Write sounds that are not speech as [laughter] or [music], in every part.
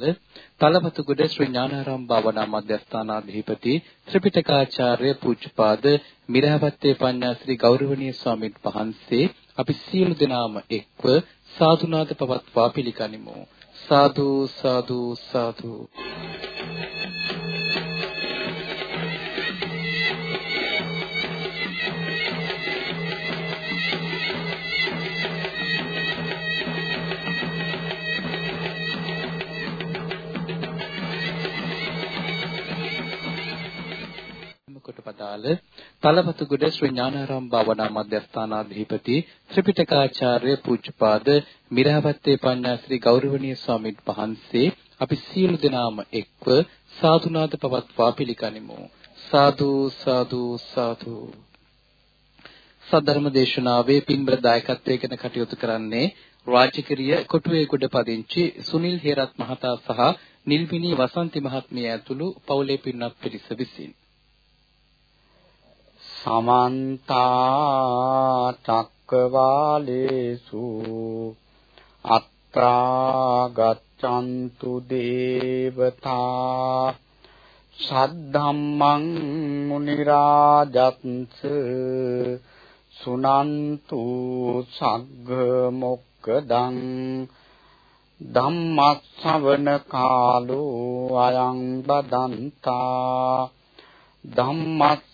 වදාළ තලවතුගොඩ ශ්‍රී ඥානාරාම භාවනා මධ්‍යස්ථානාධිපති ත්‍රිපිටකාචාර්ය පූජ්‍යපාද මිරහවත්තේ පඤ්ඤාශ්‍රී ගෞරවනීය ස්වාමීන් වහන්සේ අපි සියලු දෙනාම එක්ව සාදුනාද පවත්වා පිළිගනිමු. සාදු සාදු සාදු. වදාළ තලවතුගොඩ ශ්‍රී ඥානාරාම භාවනා මධ්‍යස්ථානාධිපති ත්‍රිපිටකාචාර්ය පූජ්‍යපාද මිරහවත්තේ පඤ්ඤාශ්‍රී ගෞරවනීය ස්වාමීන් වහන්සේ. අපි සියලු දෙනාම එක්ව සාදුනාද පවත්වා පිළිගනිමු. සාදු සාදු සාදු. සද්ධර්ම දේශනාවේ පින්බර දායකත්වයෙන් කටයුතු කරන්නේ රාජකිරිය කොටුවේ ගොඩ පදිංචි සුනිල් හේරත් මහතා සහ නිල්විනී වසන්ති මහත්මිය ඇතුළු පවුලේ පින්වත් පිරිස විසින්. සමන්ත චක්කවාලේසු අත්‍රා ගච්ඡන්තු දේවතා සද්ධම්මං මුනි රාජත්ස සුනන්තු සග්ග මොක්කදං ධම්මස්සවන කාලෝ අයං බදන්තා ධම්මස්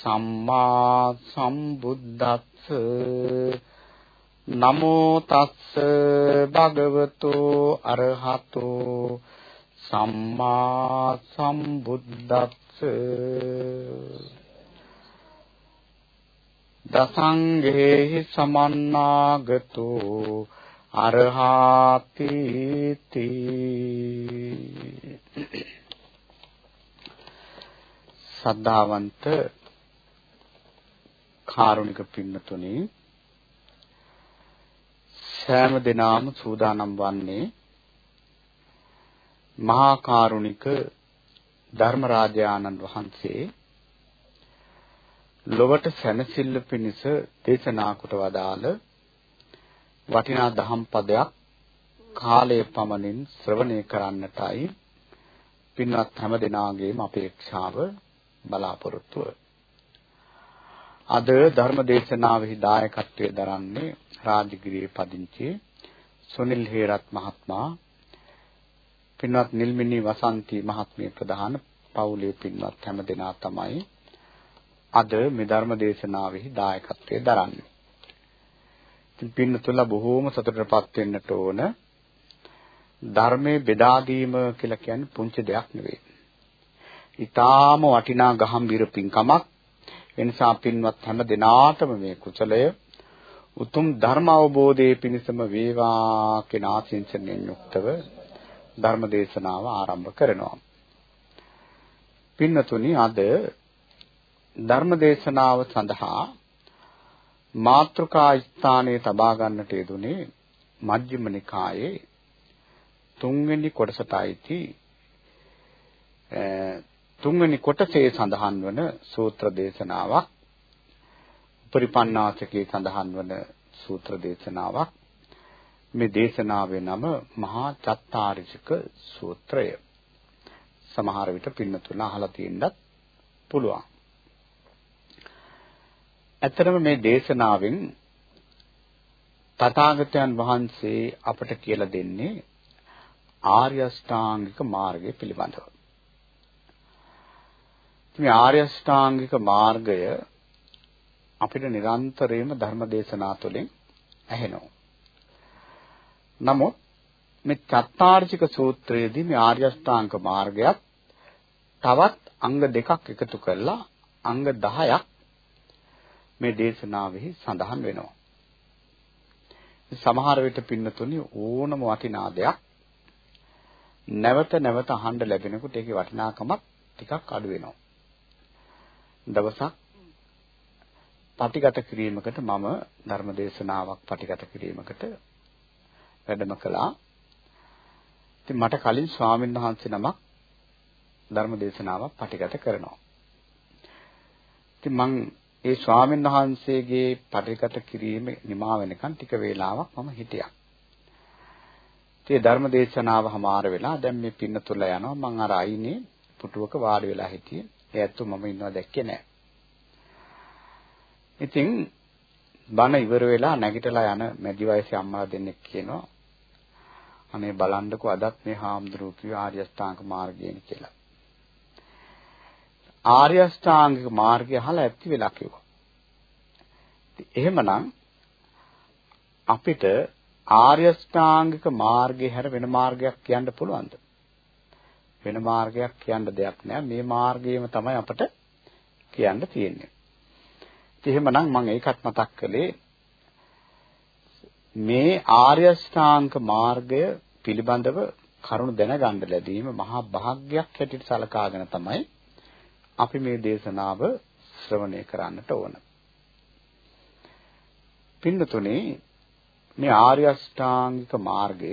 සම්මා සම්බුද්දස්ස. නමෝ තස්ස භගවතු අරහතෝ. සම්මා සම්බුද්දස්ස. දසංඝේහි සමන්නාගතෝ. අරහාති තී. සද්ධාවන්ත කාරුණික පින්නතුනි සෑම දිනාම සූදානම් වන්නේ මහා කාරුණික ධර්මරාජානන් වහන්සේ ලොවට සැනසෙල්ල පිණිස දේශනා කොට වදාළ වටිනා දහම් පදයක් කාලයේ පමණින් ශ්‍රවණය කරන්නටයි පින්වත් හැම දිනාගේම අපේක්ෂාව බලාපොරොත්තුව. අද ධර්ම දේශනාවෙහි දායකත්වයේ දරන්නේ රාජගිරියේ පදිංචි සුනිල් හේරත් මහත්මයා පින්වත් නිල්මිනී වසන්ති මහත්මිය ප්‍රධාන පවුලේ පින්වත් හැම දෙනා තමයි අද මේ ධර්ම දේශනාවෙහි දායකත්වයේ දරන්නේ. ඉතින් පින්නතුලා බොහෝම සතුටටපත් වෙන්නට ඕන. ධර්මයේ බෙදා දීම කියලා කියන්නේ පුංචි දෙයක් නෙවෙයි. ඊටාම වටිනා ගහම්බිර පින්කමක් එනිසා පින්වත් හැම දිනාටම මේ කුසලය උතුම් ධර්ම අවබෝධයේ පිණසම වේවා කියන ආශිංසනයෙන් යුක්තව ධර්ම දේශනාව ආරම්භ කරනවා. පින්නතුනි අද ධර්ම දේශනාව සඳහා මාත්‍රකා ස්ථානයේ තබා ගන්නට යෙදුනේ මජ්ක්‍ධිම නිකායේ තුන්වෙනි කොටසට අයිති තුන්වෙනි කොටසේ සඳහන් වන සූත්‍ර දේශනාවක් පරිපන්නාසකේ සඳහන් වන සූත්‍ර දේශනාවක්. මේ දේශනාවේ නම මහා චත්තාරිසික සූත්‍රය. සමහර විට පින්නතුලා අහලා තියෙන්නත් පුළුවන්. ඇත්තටම මේ දේශනාවෙන් තථාගතයන් වහන්සේ අපට කියලා දෙන්නේ ආර්ය අෂ්ටාංගික මාර්ගය පිළිබඳව. මේ ආර්ය අෂ්ටාංගික මාර්ගය අපිට නිරන්තරයෙන්ම ධර්ම දේශනා තුළින් ඇහෙනවා. නමුත් මේ චත්තාර්චික සූත්‍රයේදී මේ ආර්ය අෂ්ටාංග මාර්ගයත් තවත් අංග දෙකක් එකතු කරලා අංග 10ක් මේ දේශනාවෙහි සඳහන් වෙනවා. සමහර විට පින්නතුනි ඕනම වටිනා දෙයක් නැවත නැවත අහන්න ලැබෙනකොට ඒකේ වටිනාකමක් ටිකක් අඩු වෙනවා. දවසක් පටිගත කිරීමකට මම ධර්ම දේශනාවක් පටිගත කිරීමකට වැඩම කළා. ඉතින් මට කලින් ස්වාමීන් වහන්සේ නමක් ධර්ම දේශනාවක් පටිගත කරනවා. ඉතින් මං ඒ ස්වාමීන් වහන්සේගේ පටිගත කිරීම නිමා වෙනකන් ටික වේලාවක් මම හිටියා. ඉතින් ධර්ම දේශනාව හමාර වෙලා දැන් මේ පින්න තුල යනවා මං අර අයිනේ පුටුවක වාඩි වෙලා හිටියේ. ඒ ඇත්ත මම ඉන්නවා දැක්කේ නැහැ. ඉතින් බණ ඉවර වෙලා නැගිටලා යන මැදි වයසේ අම්මලා දෙන්නෙක් කියනවා අනේ බලන්නකෝ අදත් මේ හාමුදුරුවෝ කිව්ව ආර්ය අෂ්ටාංග මාර්ගයනේ කියලා. ආර්ය අෂ්ටාංගික මාර්ගය අහලා ඇත්ති වෙලා කිව්වා. එහෙමනම් අපිට ආර්ය අෂ්ටාංගික මාර්ගය හැර වෙන මාර්ගයක් කියන්න පුළුවන්ද? වෙන මාර්ගයක් කියන්න දෙයක් නෑ. මේ මාර්ගයම තමයි අපට කියන්න තියෙන්නේ. එහෙමනම් මම ඒකත් මතක් කළේ මේ ආර්ය ශ්‍රාංක මාර්ගය පිළිබඳව කරුණු දැනගන්න ලැබීම මහා භාග්යක් හැටියට සලකාගෙන තමයි අපි මේ දේශනාව ශ්‍රවණය කරන්නට ඕන. පින්නතුනේ මේ ආර්ය අෂ්ටාංගික මාර්ගය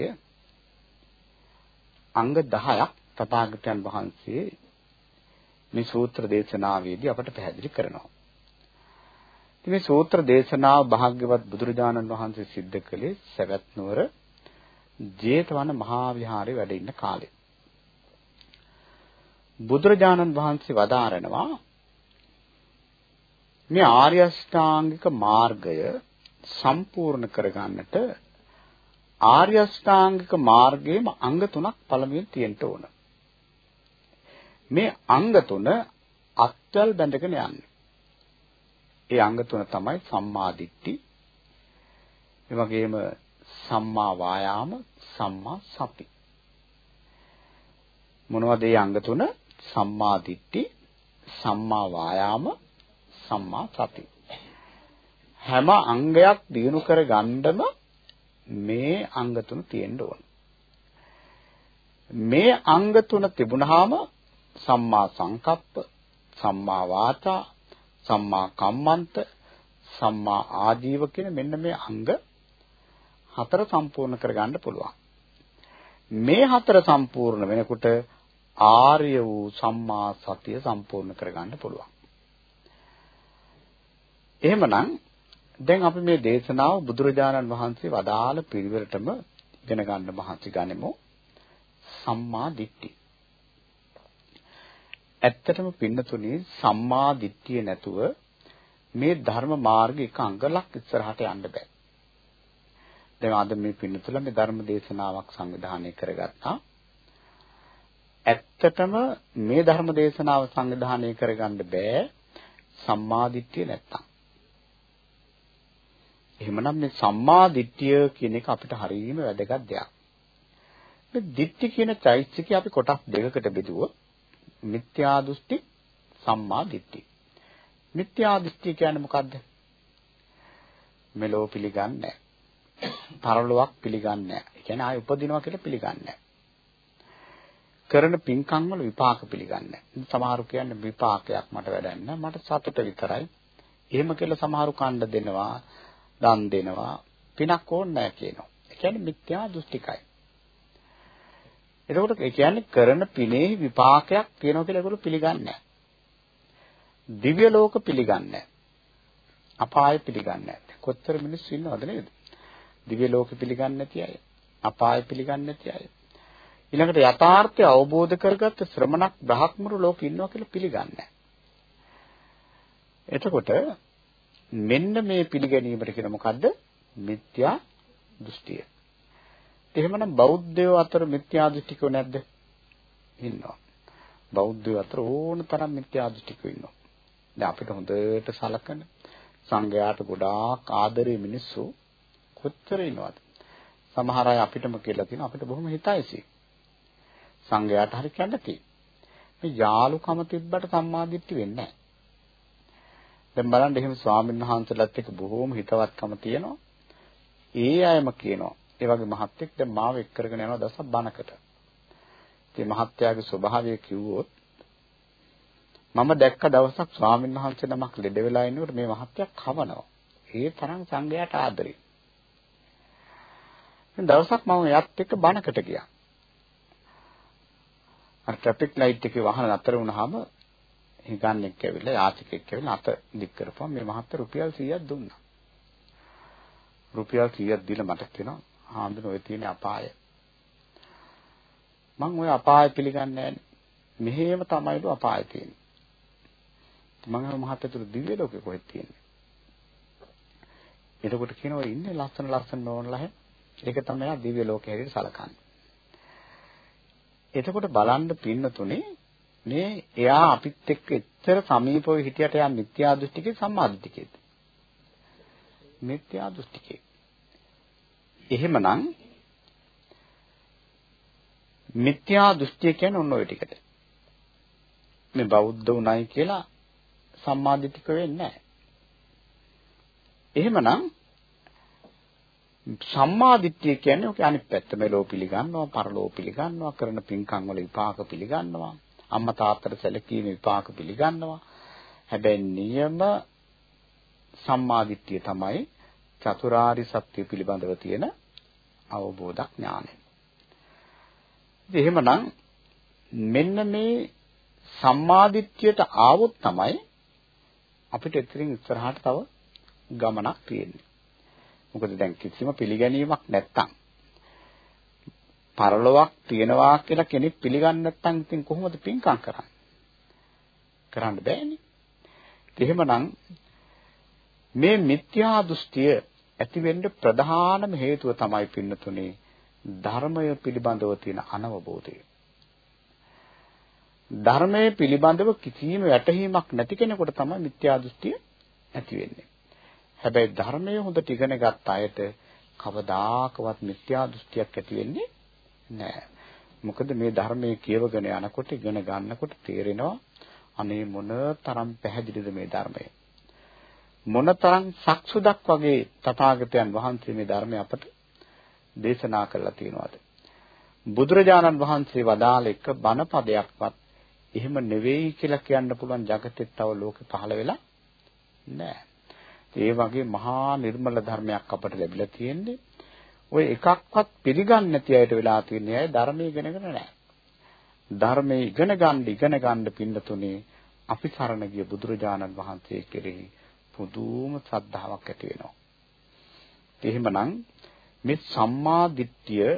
අංග 10ක් තථාගතයන් වහන්සේ මේ සූත්‍ර දේශනාවේදී අපට පැහැදිලි කරනවා. මේ සූත්‍ර දේශනාව භාග්‍යවත් බුදුරජාණන් වහන්සේ සිද්ධ කළේ සවැත් නුවර ජේතවන මහා විහාරයේ වැඩ ඉන්න කාලේ. බුදුරජාණන් වහන්සේ වදාරනවා මේ ආර්ය අෂ්ටාංගික මාර්ගය සම්පූර්ණ කරගන්නට ආර්ය අෂ්ටාංගික මාර්ගයේම අංග තුනක් පළමුවෙන් තියෙන්න ඕන. මේ අංග තුන අත්වල බැඳගෙන යන්නේ. ඒ අංග තුන තමයි සම්මා දිට්ඨි, ඒ වගේම සම්මා වායාම, සම්මා සති. මොනවද මේ අංග තුන? සම්මා දිට්ඨි, සම්මා වායාම, සම්මා සති. හැම අංගයක් දිනු කර ගන්නම මේ අංග තුන තියෙන්න ඕන. මේ අංග තුන තිබුණාම සම්මා සංකප්ප, සම්මා වාචා, සම්මා කම්මන්ත, සම්මා ආජීව කියන මෙන්න මේ අංග හතර සම්පූර්ණ කරගන්න පුළුවන්. මේ හතර සම්පූර්ණ වෙනකොට ආර්ය වූ සම්මා සතිය සම්පූර්ණ කරගන්න පුළුවන්. එහෙමනම් දැන් අපි මේ දේශනාව බුදුරජාණන් වහන්සේ වදාළ පිළිවෙලටම ඉගෙන ගන්න මහන්සි ගනිමු. සම්මා දිට්ඨි. ඇත්තටම පින්නතුනේ සම්මා දිට්ඨිය නැතුව මේ ධර්ම මාර්ග එක අංගලක් ඉස්සරහට යන්න බෑ. දැන් අද මේ පින්නතුල මේ ධර්ම දේශනාවක් සංවිධානය කරගත්තා. ඇත්තටම මේ ධර්ම දේශනාව සංවිධානය කරගන්න බෑ සම්මා දිට්ඨිය නැත්තම්. එහෙමනම් මේ සම්මා දිට්ඨිය කියන එක අපිට හරියම වැදගත් දෙයක්. මේ දිට්ඨි කියන චෛත්‍යිකය අපි කොටස් දෙකකට බෙදුවොත් මිත්‍යා දෘෂ්ටි සම්මා දිට්ඨි. මිත්‍යා දෘෂ්ටි කියන්නේ මොකද්ද? මෙලෝ පිළිගන්නේ නැහැ. පරලොවක් පිළිගන්නේ නැහැ. ඒ කියන්නේ ආය උපදිනවා කියලා පිළිගන්නේ නැහැ. කරන පින්කම් වල විපාක පිළිගන්නේ නැහැ. සමහරු කියන්නේ විපාකයක් මට වැඩක් නැහැ. මට සතුට විතරයි. එහෙම කියලා සමහරු කණ්ඩ දෙනවා, දන් දෙනවා, පිනක් ඕනේ නැහැ කියනවා. ඒ කියන්නේ මිත්‍යා දෘෂ්ටිකයි. එතකොට ඒ කියන්නේ කරන පිනේ විපාකයක් තියෙනවා කියලා ඒගොල්ලෝ පිළිගන්නේ නැහැ. දිව්‍ය ලෝක පිළිගන්නේ නැහැ. අපාය පිළිගන්නේ නැහැ. කොච්චර මිනිස්සු ඉන්නවද නේද? දිව්‍ය ලෝක පිළිගන්නේ නැති අය, අපාය පිළිගන්නේ නැති අය. ඊළඟට යථාර්ථය අවබෝධ කරගත්ත ශ්‍රමණක් බ්‍රහ්මරු ලෝකෙ ඉන්නවා කියලා පිළිගන්නේ නැහැ. එතකොට මෙන්න මේ පිළිගැනීමට කියන මොකද්ද? මිත්‍යා දෘෂ්ටිය. එහෙමනම් බෞද්ධයෝ අතර මිත්‍යා දෘෂ්ටිකෝ නැද්ද? ඉන්නවා. බෞද්ධයෝ අතර ඕන තරම් මිත්‍යා දෘෂ්ටිකෝ ඉන්නවා. දැන් අපිට හොඳට සලකන සංඝයාට ගොඩාක් ආදරේ මිනිස්සු කොච්චර ඉනවද? සමහර අය අපිටම කියලා තියෙනවා අපිට බොහොම හිතයිසි. සංඝයාට හරි කැමති. මේ යාලුකම තිබ්බට සම්මාදිට්ඨි වෙන්නේ නැහැ. දැන් බලන්න එහෙම ස්වාමීන් වහන්සේලාත් එක්ක බොහොම හිතවත්කම තියෙනවා. ඒ අයම කියනවා ඒ වගේ මහත්ෙක් දැන් මාව එක් කරගෙන යනවා දවසක් බණකට. මේ මහත්යාගේ ස්වභාවය කිව්වොත් මම දැක්ක දවසක් ස්වාමීන් වහන්සේ නමක් ලෙඩ වෙලා ඉන්නකොට මේ මහත්යා කවනවා. ඒ තරම් සංඝයාට ආදරේ. දවසක් මම එයත් එක්ක බණකට ගියා. අර ට්‍රැෆික් ලයිට් එකේ වාහන නතර වුණාම හිගන්නෙක් ඇවිල්ලා යාචකෙක් ඇවිල්ලා අත දික් කරපුවා මේ මහත්තයා රුපියල් 100ක් දුන්නා. රුපියල් 100ක් දීලා මට කියනවා හාමුදුරුවෝ ඔය තියෙන අපාය. මං ඔය අපාය පිළිගන්නේ නැහැ. මෙහෙම තමයිලු අපාය තියෙන්නේ. මම මහත්තයතුරු දිව්‍ය ලෝකෙ කොහෙද තියෙන්නේ? එතකොට කියනවා ඉන්නේ ලස්සන ලස්සන නෝනලා හැ. ඒක තමයි දිව්‍ය ලෝකෙ හැටියට සලකන්නේ. එතකොට බලන්න පින්නතුනේ මේ එයා අපිත් එක්ක එච්චර සමීපව හිටියට එයා මිත්‍යා දෘෂ්ටිකේ සම්මා දෘෂ්ටිකේද? මිත්‍යා දෘෂ්ටිකේ. එහෙමනම් මිත්‍යා දෘෂ්ටිය කියන්නේ ඔන්න ඔය ටිකට. මේ බෞද්ධ උණයි කියලා සම්මාදිටික වෙන්නේ නැහැ. එහෙමනම් සම්මාදිට්ඨිය කියන්නේ ඔක අනිත් පැත්ත මෙලෝ පිළිගන්නවා, පරලෝ පිළිගන්නවා, කරන පින්කම් වල විපාක පිළිගන්නවා, අම්මා තාත්තට සැලකීම විපාක පිළිගන්නවා. හැබැයි නියම සම්මාදිට්ඨිය තමයි චතුරාරි සත්‍ය පිළිබඳව තියෙන අවබෝධ ඥානය. ඉතින් එහෙමනම් මෙන්න මේ සම්මාදිට්ඨියට ආවොත් තමයි අපිට එතනින් ඉස්සරහට තව ගමනක් තියෙන්නේ. මොකද දැන් කිසිම පිළිගැනීමක් නැත්තම් පරලොවක් තියනවා කියලා කෙනෙක් පිළිගන්නේ නැත්නම් ඉතින් කොහොමද පින්කම් කරන්නේ? කරන්න බෑනේ. එහෙමනම් මේ මිත්‍යා දෘෂ්ටිය ඇති වෙන්න ප්‍රධානම හේතුව තමයි පින්නතුනේ ධර්මය පිළිබඳව තියෙන අනවබෝධය. ධර්මයේ පිළිබඳව කිසිම වැටහීමක් නැති කෙනෙකුට තමයි මිත්‍යා දෘෂ්ටිය ඇති වෙන්නේ. හැබැයි ධර්මයේ හොඳට ඉගෙන ගත්ත අයට කවදාකවත් මිත්‍යා දෘෂ්ටියක් ඇති වෙන්නේ නැහැ. මොකද මේ ධර්මයේ කියවගෙන යනකොට ඉගෙන ගන්නකොට තේරෙනවා අනේ මොන තරම් පැහැදිලිද මේ ධර්මය. මොනතරම් සක්සුදක් වගේ තථාගතයන් වහන්සේ මේ ධර්මය අපට දේශනා කරලා තියෙනවද බුදුරජාණන් වහන්සේ වදාළ එක බණ පදයක්වත් එහෙම නෙවෙයි කියලා කියන්න පුළුවන් జగතෙත් තව ලෝකෙ පහළ වෙලා නැහැ. ඒ වගේ මහා නිර්මල ධර්මයක් අපට ලැබිලා තියෙන්නේ. ඔය එකක්වත් පිළිගන්නේ නැති අයට වෙලා තියෙන අය ධර්මයේ ඉගෙනගෙන නැහැ. ධර්මයේ ඉගෙන ගන්න ඉගෙන ගන්න පින්න තුනේ අපි සරණ ගිය බුදුරජාණන් වහන්සේ කෙරෙහි පුදුම ශ්‍රද්ධාවක් ඇති වෙනවා. එහෙමනම් මේ සම්මා දිට්ඨිය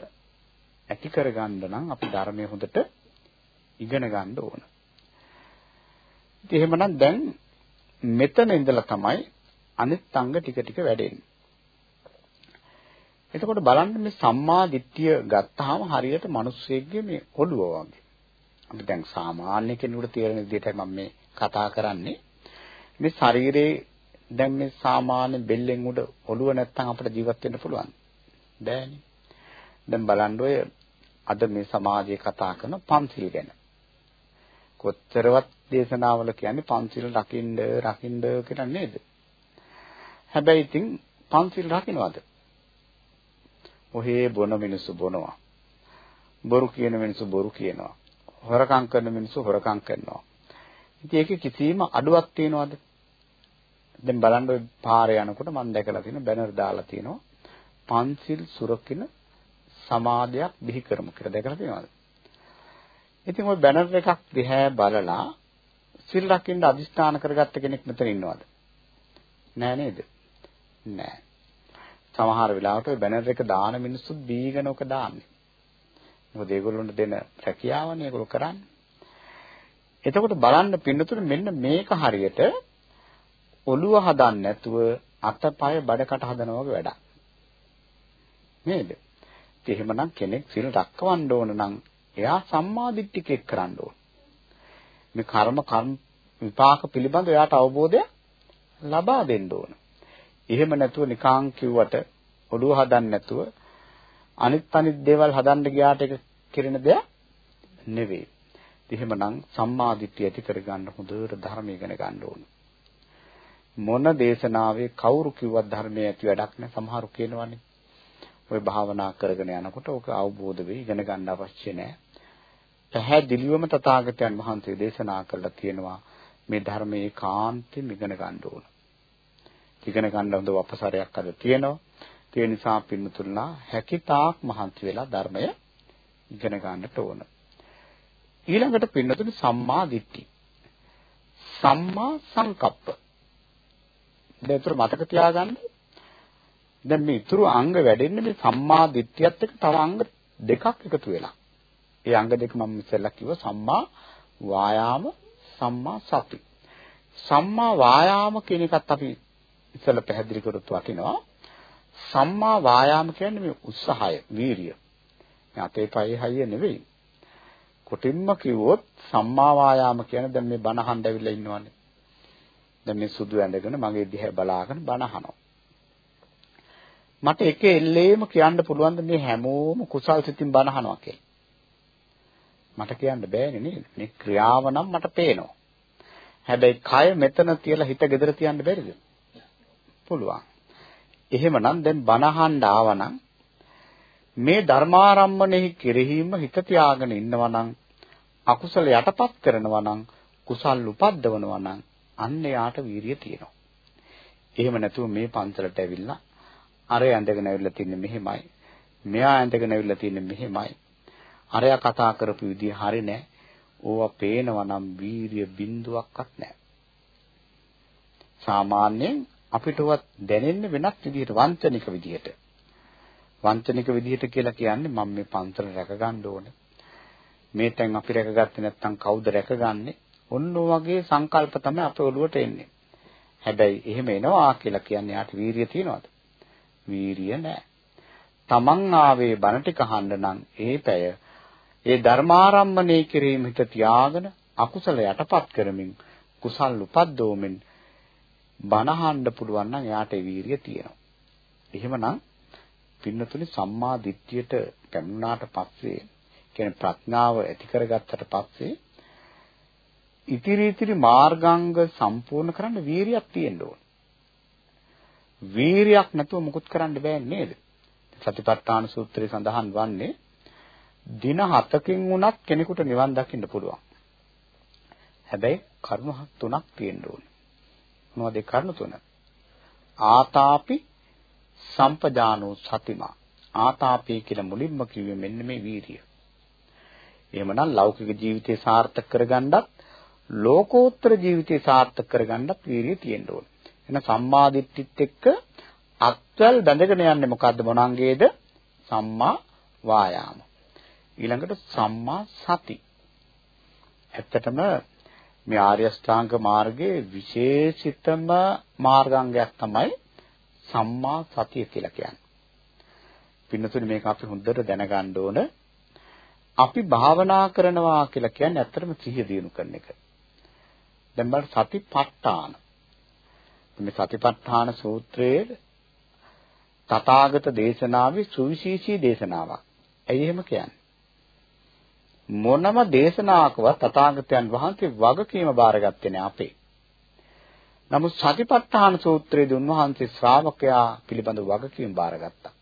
ඇති කරගන්න නම් අපි ධර්මයේ හොඳට ඉගෙන ගන්න ඕන. ඉතින් එහෙමනම් දැන් මෙතන ඉඳලා තමයි අනිත් අංග ටික ටික වැඩෙන්නේ. එතකොට බලන්න මේ සම්මා දිට්ඨිය ගත්තාම හරියට මිනිස්සෙක්ගේ මේ ඔළුව වගේ. අපි දැන් සාමාන්‍ය කෙනෙකුට තේරෙන විදිහටයි මම මේ කතා කරන්නේ. මේ ශරීරේ දැන් මේ සාමාන්‍ය බෙල්ලෙන් උඩ ඔළුව නැත්තම් අපිට ජීවත් වෙන්න පුළුවන්. බෑනේ. දැන් බලන්න ඔය අද මේ සමාජයේ කතා කරන පන්සිල් ගැන. කොච්චරවත් දේශනාවල කියන්නේ පන්සිල් රකින්න රකින්න කියලා නේද? හැබැයි ඉතින් පන්සිල් රකින්නවද? ඔහේ බොන මිනිස්සු බොනවා. බොරු කියන මිනිස්සු බොරු කියනවා. හොරකම් කරන මිනිස්සු හොරකම් කරනවා. ඉතින් ඒකේ කිසිම අඩුවක් තියනවද? දැන් බලන්න ඔය පාරේ යනකොට මම දැකලා තියෙන බැනර් දාලා තියෙනවා. පන්සිල් සුරකින සමාධයක් බිහි කරමු කියලා දැකලා තියෙනවද? ඉතින් ওই බැනර් එකක් දිහා බලලා සිල් රකින්න අදිස්ථාන කරගත්ත කෙනෙක් මෙතන ඉන්නවද? නෑ නේද? නෑ. සමහර වෙලාවට ওই බැනර් එක දාන මිනිස්සු බීගෙන ඔක දාන්නේ. මොකද ඒගොල්ලොන්ට දෙන රැකියාවනේ ඒගොල්ලෝ කරන්නේ. එතකොට බලන්න පින්නතුනේ මෙන්න මේක හරියට ඔළුව හදන්න නැතුව අතපය බඩකට හදනවා වගේ වැඩක්. නේද? ඉතින් එහෙමනම් කෙනෙක් සිල් රැකවන්න ඕන නම් එයා සම්මාදිට්ඨිකෙක් කරන්න ඕන. මේ කර්ම කර්ම විපාක පිළිබඳ එයාට අවබෝධය ලබා දෙන්න ඕන. එහෙම නැතුව නිකාං කිව්වට ඔළුව හදන්න නැතුව අනිත් අනිත් දේවල් හදන්න ගියාට ඒක කිරෙන දෙයක් නෙවෙයි. එහෙමනම් සම්මාදිට්ඨිය ඇති කරගන්න හොඳට ධර්මය ඉගෙන ගන්න ඕන. මොන දේශනාවේ කවුරු කිව්වත් ධර්මයේ ඇති වැඩක් නැහැ සමහරු කියනවනේ. ওই භාවනා කරගෙන යනකොට ඕක අවබෝධ වෙයි ඉගෙන ගන්න අවශ්‍ය නැහැ. පැහැදිලිවම තථාගතයන් වහන්සේ දේශනා කළා තියෙනවා මේ ධර්මයේ කාන්තෙම ඉගෙන ගන්න ඕන. ඉගෙන ගන්න හොඳ වපසරයක් අද තියෙනවා. ඒ නිසා පින්නතුල්ලා හැකිතාක් මහන්සි වෙලා ධර්මය ඉගෙන ගන්නට ඕන. ඊළඟට පින්නතුනි සම්මා දිට්ඨි. සම්මා සංකප්ප. දෙතර මතක තියාගන්න. දැන් මේ ඊතුරු අංග වැඩෙන්නේ මේ සම්මා දිට්ඨියත් එක්ක තව අංග දෙකක් එකතු වෙලා. ඒ අංග දෙක මම ඉස්සෙල්ලා කිව්වා සම්මා වායාම සම්මා සති. සම්මා වායාම කියන එකත් අපි ඉස්සෙල්ලා පැහැදිලි කරොත් වටිනවා. සම්මා වායාම කියන්නේ මේ උත්සාහය, වීරිය. මේ අතේ පයේ හයිය නෙවෙයි. කොටින්ම කිව්වොත් සම්මා වායාම කියන්නේ දැන් මේ බණ අහන්න ඇවිල්ලා ඉන්නවනේ. දැන් මේ සුදු ඇඳගෙන මගේ දිහා බලාගෙන බණ අහනවා. මට එක එල්ලේම කියන්න පුළුවන් මේ හැමෝම කුසල් සිතින් බණ අහනවා කියලා. මට කියන්න බෑනේ නේද? මේ ක්‍රියාව නම් මට පේනවා. හැබැයි කය මෙතන තියලා හිත gedera තියන්න බැරිද? පුළුවන්. එහෙමනම් දැන් බණහන් ආවනම් මේ ධර්මාරම්මණයෙහි කෙරෙහිම හිත තියාගෙන ඉන්නවා නම් අකුසල යටපත් කරනවා නම් කුසල් උපද්දවනවා නම් අන්න යාට වීරිය තියෙනවා. එහෙම නැතුව මේ පන්සලට ඇවිල්ලා අර ඇඳගෙන ඇවිල්ලා තින්නේ මෙහෙමයි. මෙයා ඇඳගෙන ඇවිල්ලා තින්නේ මෙහෙමයි. අරයා කතා කරපු විදිහ හරි නෑ. ඕවා පේනවා නම් වීරිය බිඳුවක්වත් නෑ. සාමාන්‍යයෙන් අපිටවත් දැනෙන්නේ වෙනත් විදිහට වංචනික විදිහට. වංචනික විදිහට කියලා කියන්නේ මම මේ පන්සල රැක ගන්න ඕනේ. මේ තැන් අපි රැකගත්තේ නැත්නම් කවුද රැකගන්නේ? ඔන්න වගේ සංකල්ප තමයි අපේ ඔළුවට එන්නේ. හැබැයි එහෙම එනවා කියලා කියන්නේ යාට වීරිය තියනවද? වීරිය නැහැ. තමන් ආවේ බණ ටික අහන්න නම් ඒ පැය ඒ ධර්මාරම්මණය කිරීම හිත තියාගෙන අකුසල යටපත් කරමින් කුසල් උපද්දෝමින් බණහන්න පුළුවන් නම් එයාට ඒ වීරිය තියෙනවා. එහෙමනම් පින්නතුනි සම්මා දිට්ඨියට පැමුණාට පස්සේ කියන්නේ ප්‍රඥාව ඇති කරගත්තට පස්සේ ඉතිරි ඉතිරි මාර්ගාංග සම්පූර්ණ කරන්න වීරියක් තියෙන්න ඕන. වීරියක් නැතුව මුකුත් කරන්න බෑ නේද? සතිපට්ඨාන සූත්‍රයේ සඳහන් වන්නේ දින 7කින් වුණත් කෙනෙකුට නිවන් දකින්න පුළුවන්. හැබැයි කර්ම තුනක් තියෙන්න ඕනේ. මොනවද ඒ කර්ම තුන? ආතාපි සම්පජානෝ සතිමා. ආතාපි කියලා මුලින්ම කිව්වේ මෙන්න මේ වීරිය. එහෙමනම් ලෞකික ජීවිතේ සාර්ථක කරගන්නත් ලෝකෝත්තර ජීවිතේ සාර්ථක කරගන්නත් වීරිය තියෙන්න ඕනේ. එහෙනම් සම්මාදිට්ඨිත් එක්ක අත්වල බැඳගෙන යන්නේ මොකද්ද මොනංගේද? සම්මා වායාම. ඊළඟට සම්මා සති. ඇත්තටම මේ ආර්ය ශ්‍රාංග මාර්ගයේ විශේෂිතම මාර්ගාංගයක් තමයි සම්මා සතිය කියලා කියන්නේ. පින්නතුනි මේක අපි හොඳට දැනගන්න ඕන. අපි භාවනා කරනවා කියලා කියන්නේ ඇත්තටම සිහිය දිනු කරන එක. දැන් බලන්න සතිපට්ඨාන. මේ සතිපට්ඨාන සූත්‍රයේ තථාගත දේශනාවේ සුවිශේෂී දේශනාවක්. ඇයි එහෙම කියන්නේ? මොනම දේශනාවකවත් තථාගතයන් වහන්සේ වගකීම බාරගත්තේ නෑ අපේ. නමුත් සතිපට්ඨාන සූත්‍රයේදී උන්වහන්සේ ශ්‍රාවකයා පිළිබඳ වගකීම් බාරගත්තා.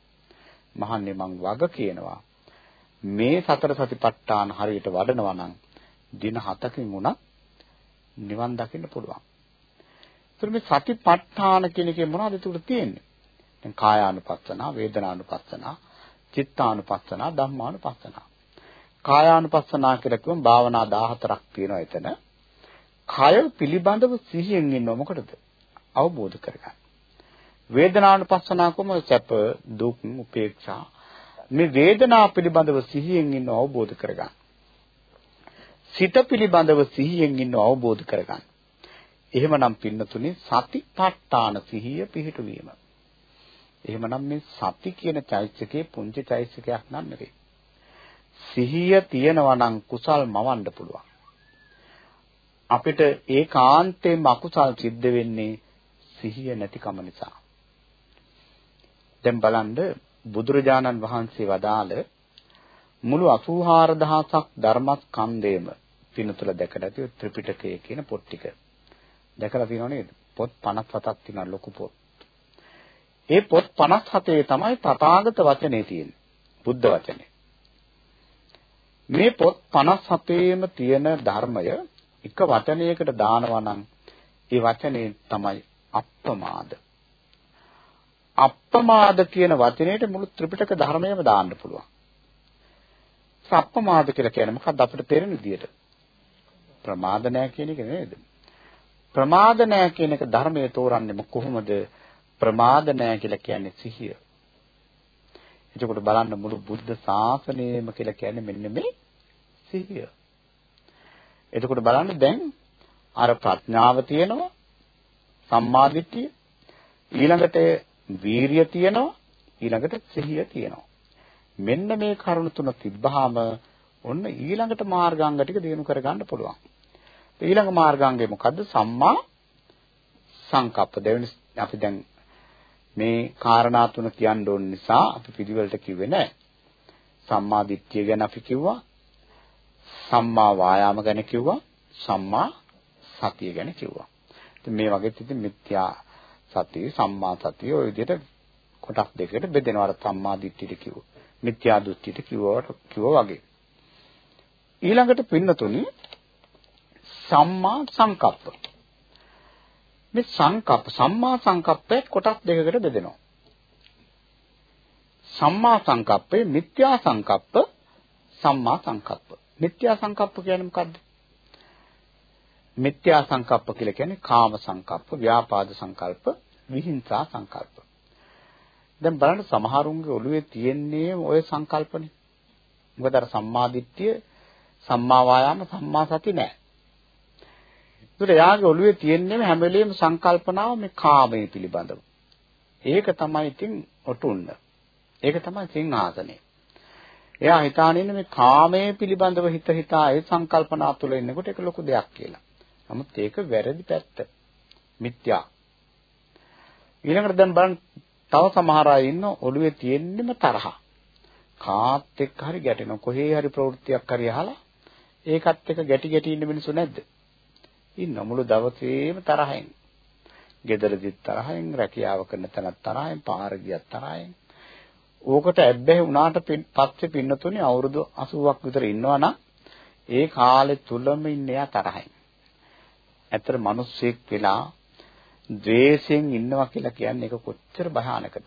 මහන්නේ මං වග කියනවා. මේ සතර සතිපට්ඨාන හරියට වඩනවා නම් දින 7කින් උනත් නිවන් දකින්න පුළුවන්. ඒතර මේ සතිපට්ඨාන කියන එකේ මොනවද ඒකට තියෙන්නේ? දැන් කායානුපස්සනා, වේදනානුපස්සනා, චිත්තානුපස්සනා, ධම්මානුපස්සනා. කායානුපස්සනා කියලා කිව්වම භාවනා 14ක් තියෙනවා එතන. කය පිළිබඳව සිහියෙන් ඉන්නව මොකටද? අවබෝධ කරගන්න. වේදනානුපස්සනා කොහොමද සැප, දුක්, උපේක්ෂා මේ වේදනා පිළිබඳව සිහියෙන් ඉන්නව අවබෝධ කරගන්න. සිත පිළිබඳව සිහියෙන් ඉන්නව අවබෝධ කරගන්න. එහෙමනම් පින්නතුනේ සතිපට්ඨාන සිහිය පිහිටුවීම. එහෙමනම් මේ සති කියන චෛත්‍යකේ පුංචි චෛත්‍යකයක් නන් නෙවෙයි. සිහිය තියෙනවා නම් කුසල් මවන්න පුළුවන්. අපිට ඒකාන්තයෙන්ම අකුසල් සිද්ධ වෙන්නේ සිහිය නැතිකම නිසා. දැන් බලන්න බුදුරජාණන් වහන්සේ වදාළ මුළු 84000ක් ධර්මස්කන්ධයම පිනතුල දැකලා ඇති ත්‍රිපිටකය කියන පොත් ටික. දැකලා තියෙනව නේද? පොත් 57ක් තියෙනවා ලොකු පොත්. ඒ පොත් 57 තමයි තථාගත වචනේ තියෙන්නේ. බුද්ධ වචනේ. මේ පොත් 57ේම තියෙන ධර්මය එක වචනයකට දානවා නම් ඒ වචනේ තමයි අප්‍රමාද. අප්‍රමාද කියන වචනේට මුළු ත්‍රිපිටක ධර්මයම දාන්න පුළුවන්. සප්පමාද කියලා කියන්නේ මොකක්ද අපිට තේරෙන විදියට? ප්‍රමාද නැහැ කියන එක නේද? ප්‍රමාද නැහැ කියන එක ධර්මයේ තෝරන්නේ කොහොමද? ප්‍රමාද නැහැ කියලා කියන්නේ සිහිය. එතකොට බලන්න මුළු බුද්ධ ශාසනයම කියලා කියන්නේ මෙන්න මේ සිහිය. එතකොට බලන්න දැන් අර ප්‍රඥාව තියෙනවා සම්මාදිට්ඨිය ඊළඟට වීරිය තියෙනවා ඊළඟට සිහිය තියෙනවා. මෙන්න මේ කරුණු තුන තිබ්බහම ඔන්න ඊළඟට මාර්ගාංග ටික දිනු කරගන්න පුළුවන්. ඊළඟ මාර්ගාංගය මොකද්ද? සම්මා සංකප්ප. දෙවෙනි අපි දැන් මේ කාරණා තුන කියන්න ඕන නිසා අපි පිළිවෙලට කිව්වේ නැහැ. සම්මා දිට්ඨිය ගැන අපි කිව්වා. සම්මා වායාම ගැන කිව්වා. සම්මා සතිය ගැන කිව්වා. ඉතින් මේ වගේ ඉතින් මිත්‍යා සතිය, සම්මා සතිය ඔය විදිහට කොටස් දෙකකට බෙදෙනවා. අර සම්මා දිට්ඨියට කිව්වා. මිත්‍යා දෘෂ්ටියට කිව්වට කිව්වා වගේ. ඊළඟට පින්නතුනි සම්මා සංකප්ප. මේ සංකප්ප සම්මා සංකප්පය කොටස් දෙකකට බෙදෙනවා. සම්මා සංකප්පේ මිත්‍යා සංකප්ප සම්මා සංකප්ප. මිත්‍යා සංකප්ප කියන්නේ මොකද්ද? මිත්‍යා සංකප්ප කියලා කියන්නේ කාම සංකප්ප, ව්‍යාපාද සංකල්ප, විහිංසා සංකල්ප. දැන් බලන්න සමහරුන්ගේ ඔළුවේ තියෙන්නේ ওই සංකල්පනේ. මොකද අර සම්මාදිට්ඨිය, සම්මා වායාම, සම්මා සති නෑ. ඒතර එයාගේ ඔළුවේ තියෙන්නේ හැම වෙලෙම සංකල්පනාව මේ කාමයේ පිළිබඳව. ඒක තමයි ඉතින් ඔටුන්න. ඒක තමයි සිංහාසනේ. එයා හිතාන ඉන්නේ මේ කාමයේ පිළිබඳව හිත හිතා ඒ සංකල්පනා තුළ ඉන්නකොට ඒක ලොකු දෙයක් කියලා. නමුත් ඒක වැරදි පැත්ත. මිත්‍යා. ඊළඟට දැන් බලන්න තව සමහර අය ඉන්න ඔළුවේ තියෙන්නෙම තරහ. කාත් එක්ක හරි ගැටෙනවා. කොහේ හරි ප්‍රවෘත්තියක් හරි අහලා ඒකත් එක්ක ගැටි ගැටි ඉන්න මිනිස්සු නැද්ද? ඉන්න මුළු දවසේම තරහෙන්. ගෙදරදිත් තරහෙන්, රැකියාව කරන තැනත් තරහෙන්, පාර ගියත් තරහෙන්. ඕකට ඇබ්බැහි වුණාට පස්සේ පින්නතුනේ අවුරුදු 80ක් විතර ඉන්නවා නම් ඒ කාලේ තුලම ඉන්නේ යා තරහෙන්. ඇත්තට මිනිස්සෙක් වෙලා ද්වේෂයෙන් ඉන්නවා කියලා කියන්නේ ඒක කොච්චර භයානකද?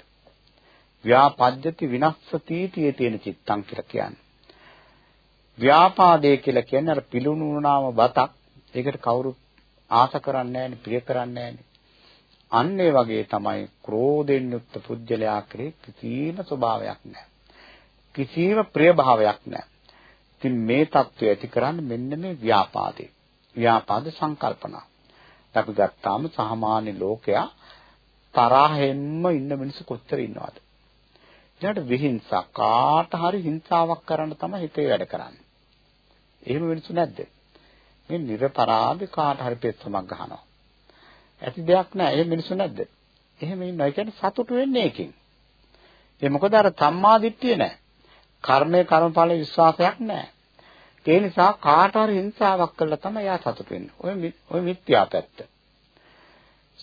ව්‍යාපජ්ජති විනස්සති තියේ තියෙන චිත්තං කියලා කියන්නේ. ව්‍යාපාදේ කියලා කියන්නේ අර පිලුණු වුණාම බතක් ඒකට කවුරු ආස කරන්නේ නැහැ, ප්‍රිය කරන්නේ අන්න ඒ වගේ තමයි ක්‍රෝධෙන් යුක්ත පුජ්‍යලයා කරේ කිසිම ස්වභාවයක් නැහැ. කිසිම ප්‍රිය භාවයක් නැහැ. ඉතින් මේ தত্ত্বය ඇති කරන්නේ මෙන්න මේ ව්‍යාපාදේ. ව්‍යාපාද සංකල්පනා. අපි ගත්තාම සාමාන්‍ය ලෝකයා තරහෙන්ම ඉන්න මිනිස්සු කොච්චර ඉන්නවද? ඊට විහිංසක් කාට හරි හිංසාවක් කරන්න තමයි හිතේ වැඩ කරන්නේ. එහෙම මිනිස්සු නැද්ද? මේ නිර්පරාධ කාට හරි පෙත්තමක් ගහනවා. ඇති දෙයක් නෑ. එහෙම මිනිස්සු නැද්ද? එහෙම ඉන්නවා. ඒ කියන්නේ සතුටු වෙන්නේ ඒකෙන්. ඒ මොකද අර සම්මාදිට්ඨිය නෑ. කර්මයේ කර්මඵල විශ්වාසයක් නෑ. ඒ නිසා කාට හරි හිංසාවක් කළා තමයි යා සතුටු වෙන්නේ. ඔය ඔය මිත්‍යා පැත්ත.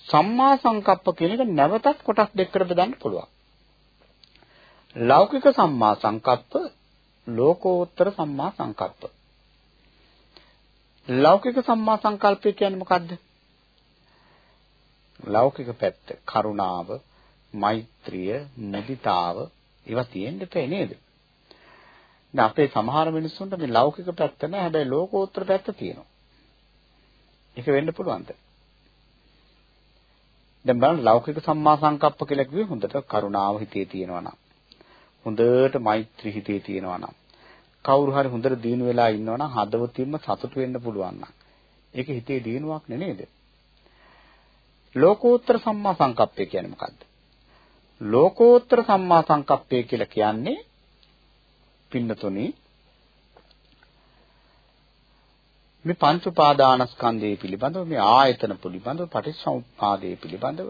සම්මා සංකප්ප කියන එක නැවතත් කොටස් දෙකකට බෙදන්න පුළුවන්. ලෞකික සම්මා සංකප්ප, ලෝකෝත්තර සම්මා සංකප්ප. ලෞකික සම්මා සංකල්පය කියන්නේ මොකද්ද? ලෞකික පැත්ත කරුණාව, මෛත්‍රිය, මුදිතාව ඒවා තියෙන්න එපේ නේද? දැන් අපේ සමහර මිනිස්සුන්ට මේ ලෞකික පැත්ත නැහැ හැබැයි ලෝකෝත්තර පැත්ත තියෙනවා. ඒක වෙන්න පුළුවන්ද? දැන් බලන්න ලෞකික සම්මා සංකප්ප කියලා කිව්වේ හොඳට කරුණාව හිතේ තියෙනවා නම් හොඳට මෛත්‍රී හිතේ තියෙනවා නම් කවුරු හරි හොඳට දිනු වෙලා ඉන්නවා නම් හදවතින්ම සතුටු වෙන්න පුළුවන් නම් ඒක හිතේ දිනුවක් නේද? ලෝකෝත්තර සම්මා සංකප්පය කියන්නේ මොකද්ද? ලෝකෝත්තර සම්මා සංකප්පය කියලා කියන්නේ පින්නතුනි මේ පංච උපාදානස්කන්ධය පිළිබඳව මේ ආයතන පිළිබඳව පටිච්චසමුප්පාදය පිළිබඳව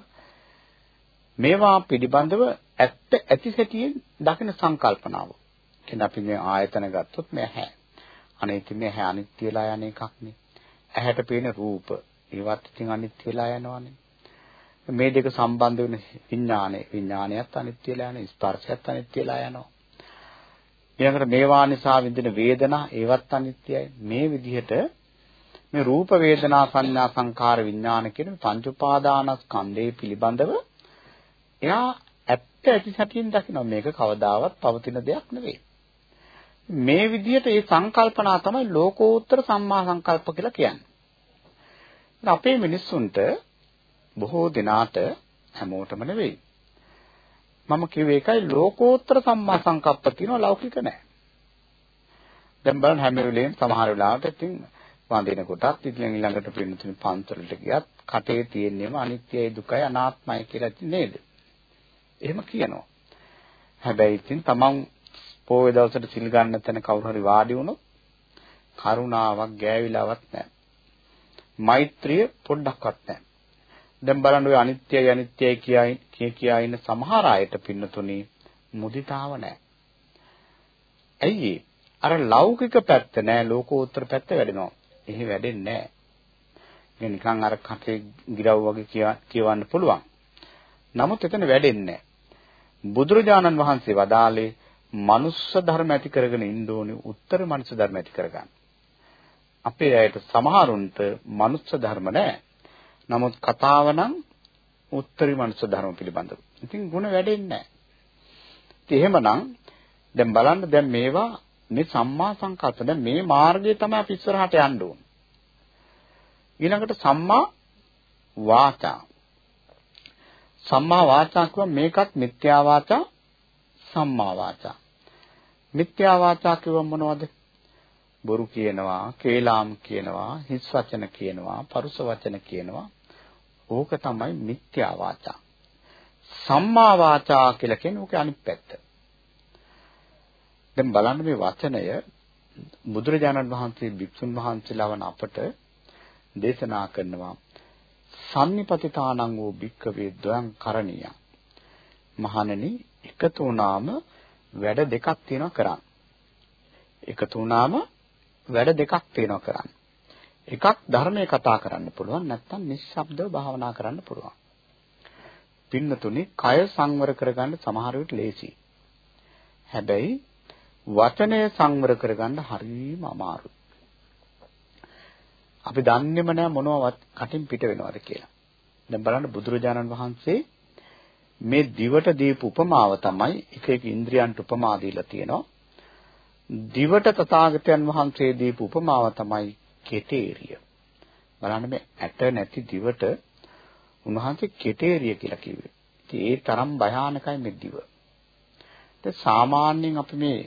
මේවා පිළිබඳව ඇත්ත ඇති සැටියෙන් දකින සංකල්පනාව. කියන්නේ අපි මේ ආයතන ගත්තොත් මේ ඇහැ. අනේ ඉතින් මේ ඇහැ අනිත්‍ය වෙලා යන එකක් නේ. ඇහැට පේන රූප ඒවත් ඉතින් අනිත්‍ය වෙලා යනවානේ. මේ දෙක සම්බන්ධ වෙන විඥානය විඥානයත් අනිත්‍ය වෙලා යනවා ස්පර්ශයත් අනිත්‍ය වෙලා යනවා. ඊළඟට මේවා නිසා විඳින වේදනා ඒවත් අනිත්‍යයි. මේ විදිහට මේ රූප වේදනා සංඥා සංකාර විඥාන කියන පංච උපාදානස්කන්ධය පිළිබඳව එයා ඇත්ත ඇති සැටියෙන් දකිනවා මේක කවදාවත් පවතින දෙයක් නෙවෙයි. මේ විදිහට මේ සංකල්පනා තමයි ලෝකෝත්තර සම්මා සංකල්ප කියලා කියන්නේ. අපේ මිනිස්සුන්ට බොහෝ දිනාට හැමෝටම නෙවෙයි. මම කිව්වේ ඒකයි ලෝකෝත්තර සම්මා සංකප්ප තියෙනවා ලෞකික නැහැ. දැන් බලන්න හැම වෙලේම සමහර වෙලාවට ඉතින් වඳින කොටත් ඉතින් ඊළඟට පින්නතුනි පන්සලට ගියත් කටේ තියෙන්නේම අනිත්‍යයි දුකයි අනාත්මයි කියලා නේද? එහෙම කියනවා. හැබැයි ඉතින් තමන් පොයේ දවසට සිල් ගන්න තැන කවුරු හරි වාඩි වුණොත් කරුණාවක් ගෑවිලාවක් නැහැ. මෛත්‍රිය පොඩ්ඩක්වත් නැහැ. දැන් බලන්න ඔය අනිත්‍යයි අනිත්‍යයි කියයි කිය කියා ඉන්න සමහර අයට පින්නතුනි මුදිතාව නැහැ. ඇයි අර ලෞකික පැත්ත නෑ ලෝකෝත්තර පැත්ත වැඩෙනවා. එහෙ වැඩෙන්නේ නෑ. නිකන් අර කටේ ගිරව් වගේ කියවන්න පුළුවන්. නමුත් එතන වැඩෙන්නේ බුදුරජාණන් වහන්සේ වදාළේ මනුස්ස ධර්ම ඇති කරගෙන ඉන්න ඕනේ උත්තර මනුස්ස ධර්ම ඇති කරගන්න. අපේ අයට සමහරුන්ට මනුස්ස ධර්ම නැහැ. නමුත් කතාව නම් උත්තරී මනුස්ස ධර්ම පිළිබඳව. ඉතින් ಗುಣ වැඩෙන්නේ නැහැ. ඉතින් එහෙමනම් දැන් බලන්න දැන් මේවා මේ සම්මා සංකල්ප දැන් මේ මාර්ගය තමයි අපි ඉස්සරහට යන්න ඕන. ඊළඟට සම්මා වාචා. සම්මා වාචා කියව මේකත් මිත්‍යා වාචා සම්මා වාචා. මිත්‍යා වාචා කියව මොනවද? බොරු කියනවා, කේලාම් කියනවා, හිස් වචන කියනවා, පරුස වචන කියනවා. ඕක තමයි මිත්‍යා වාචා. සම්මා වාචා කියලා කියන්නේ ඕකේ අනිත් පැත්ත. දැන් බලන්න මේ වචනය බුදුරජාණන් වහන්සේ භික්ෂුන් වහන්සේලා වන අපට දේශනා කරනවා සම්නිපතිතානං වූ භික්කවේ ද්වයං කරණීය මහණෙනි එකතු වුණාම වැඩ දෙකක් තියෙනවා කරන්න එකතු වුණාම වැඩ දෙකක් තියෙනවා කරන්න එකක් ධර්මයේ කතා කරන්න පුළුවන් නැත්නම් නිශ්ශබ්දව භාවනා කරන්න පුළුවන් පින්නතුනි කය සංවර කරගන්න සමහර විට ලේසි හැබැයි වචනය සංවර කරගන්න හරිම අමාරුයි. අපි දන්නේම නැහැ මොනවවත් කටින් පිට වෙනවද කියලා. දැන් බලන්න බුදුරජාණන් වහන්සේ මේ දිවට දීපු උපමාව තමයි එක එක ඉන්ද්‍රියන්ට උපමා දීලා තියෙනවා. දිවට තථාගතයන් වහන්සේ දීපු උපමාව තමයි කෙටේරිය. බලන්න මේ ඇට නැති දිවට උන්වහන්සේ කෙටේරිය කියලා කිව්වේ. ඉතින් ඒ තරම් භයානකයි මේ දිව. ඒ සාමාන්‍යයෙන් අපි මේ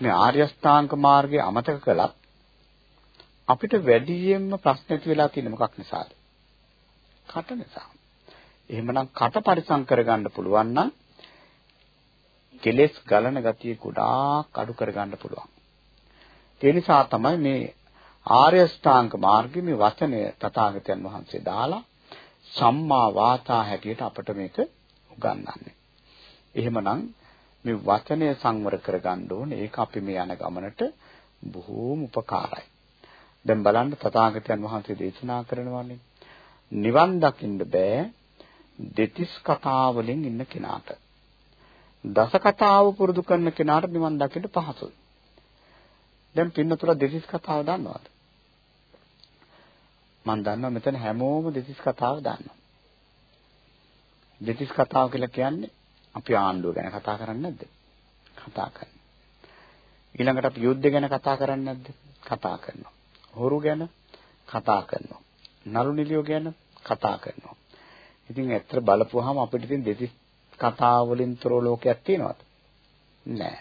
මේ ආර්ය අෂ්ටාංග මාර්ගය අමතක කළත් අපිට වැඩියෙන්ම ප්‍රශ්න ඇති වෙලා තියෙන්නේ මොකක් නිසාද? කට නිසා. එහෙමනම් කට පරිසම් කරගන්න පුළුවන් නම් කෙලෙස් ගලන ගතිය ගොඩාක් අඩු කරගන්න පුළුවන්. ඒ නිසා තමයි මේ ආර්ය අෂ්ටාංග මාර්ගයේ මේ වචනය තථාගතයන් වහන්සේ දාලා සම්මා වාචා හැටියට අපට මේක උගන්වන්නේ. එහෙමනම් මේ වචනය සංවර කරගන්න ඕනේ. ඒක අපි මේ යන ගමනට බොහෝම උපකාරයි. දැන් බලන්න තථාගතයන් වහන්සේ දේශනා කරනවානේ නිවන් දකින්න බෑ දෙතිස් කතා වලින් ඉන්න කෙනාට. දස කතාව පුරුදු කරන කෙනාට නිවන් දකින්න පහසුයි. දැන් පින්නතුල දෙතිස් කතාව දන්නවද? මම දන්නවා මෙතන හැමෝම දෙතිස් කතාව දන්නවා. දෙතිස් කතාව කියලා කියන්නේ අපි ආණ්ඩුව ගැන කතා කරන්නේ නැද්ද? කතා කරනවා. ඊළඟට අපි යුද්ධ ගැන කතා කරන්නේ නැද්ද? කතා කරනවා. හොරු ගැන කතා කරනවා. නළු නිලියෝ ගැන කතා කරනවා. ඉතින් ඇත්තට බලපුවාම අපිට ඉතින් දෙතිස් කතා වලින් තොර ලෝකයක් තියෙනවද? නෑ.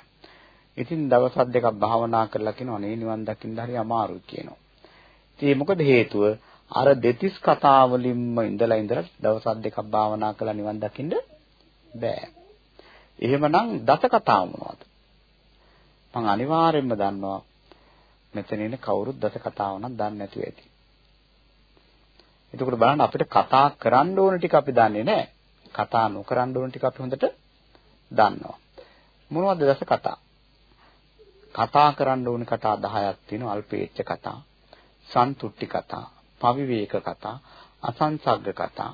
ඉතින් දවස් දෙකක් භාවනා කරලා කියනවා නේ නිවන් දකින්න හරි අමාරුයි කියනවා. ඉතින් මොකද හේතුව? අර දෙතිස් කතා වලින්ම ඉඳලා ඉඳලා දවස් දෙකක් භාවනා කරලා නිවන් දකින්න බෑ. එහෙමනම් දස කතාව මොනවද? මම අනිවාර්යයෙන්ම දන්නවා මෙතන ඉන්න කවුරුත් දස කතාව නම් දන්නේ නැතුව ඇති. එතකොට බලන්න අපිට කතා කරන්න ඕන ටික අපි දන්නේ නැහැ. කතා නොකරන්න ඕන ටික අපි හොඳට දන්නවා. මොනවද දස කතා? කතා කරන්න ඕන කතා 10ක් තියෙනවා. අල්පේච්ඡ කතා, සන්තුට්ටි කතා, පවිවේක කතා, අසංසග්ග කතා,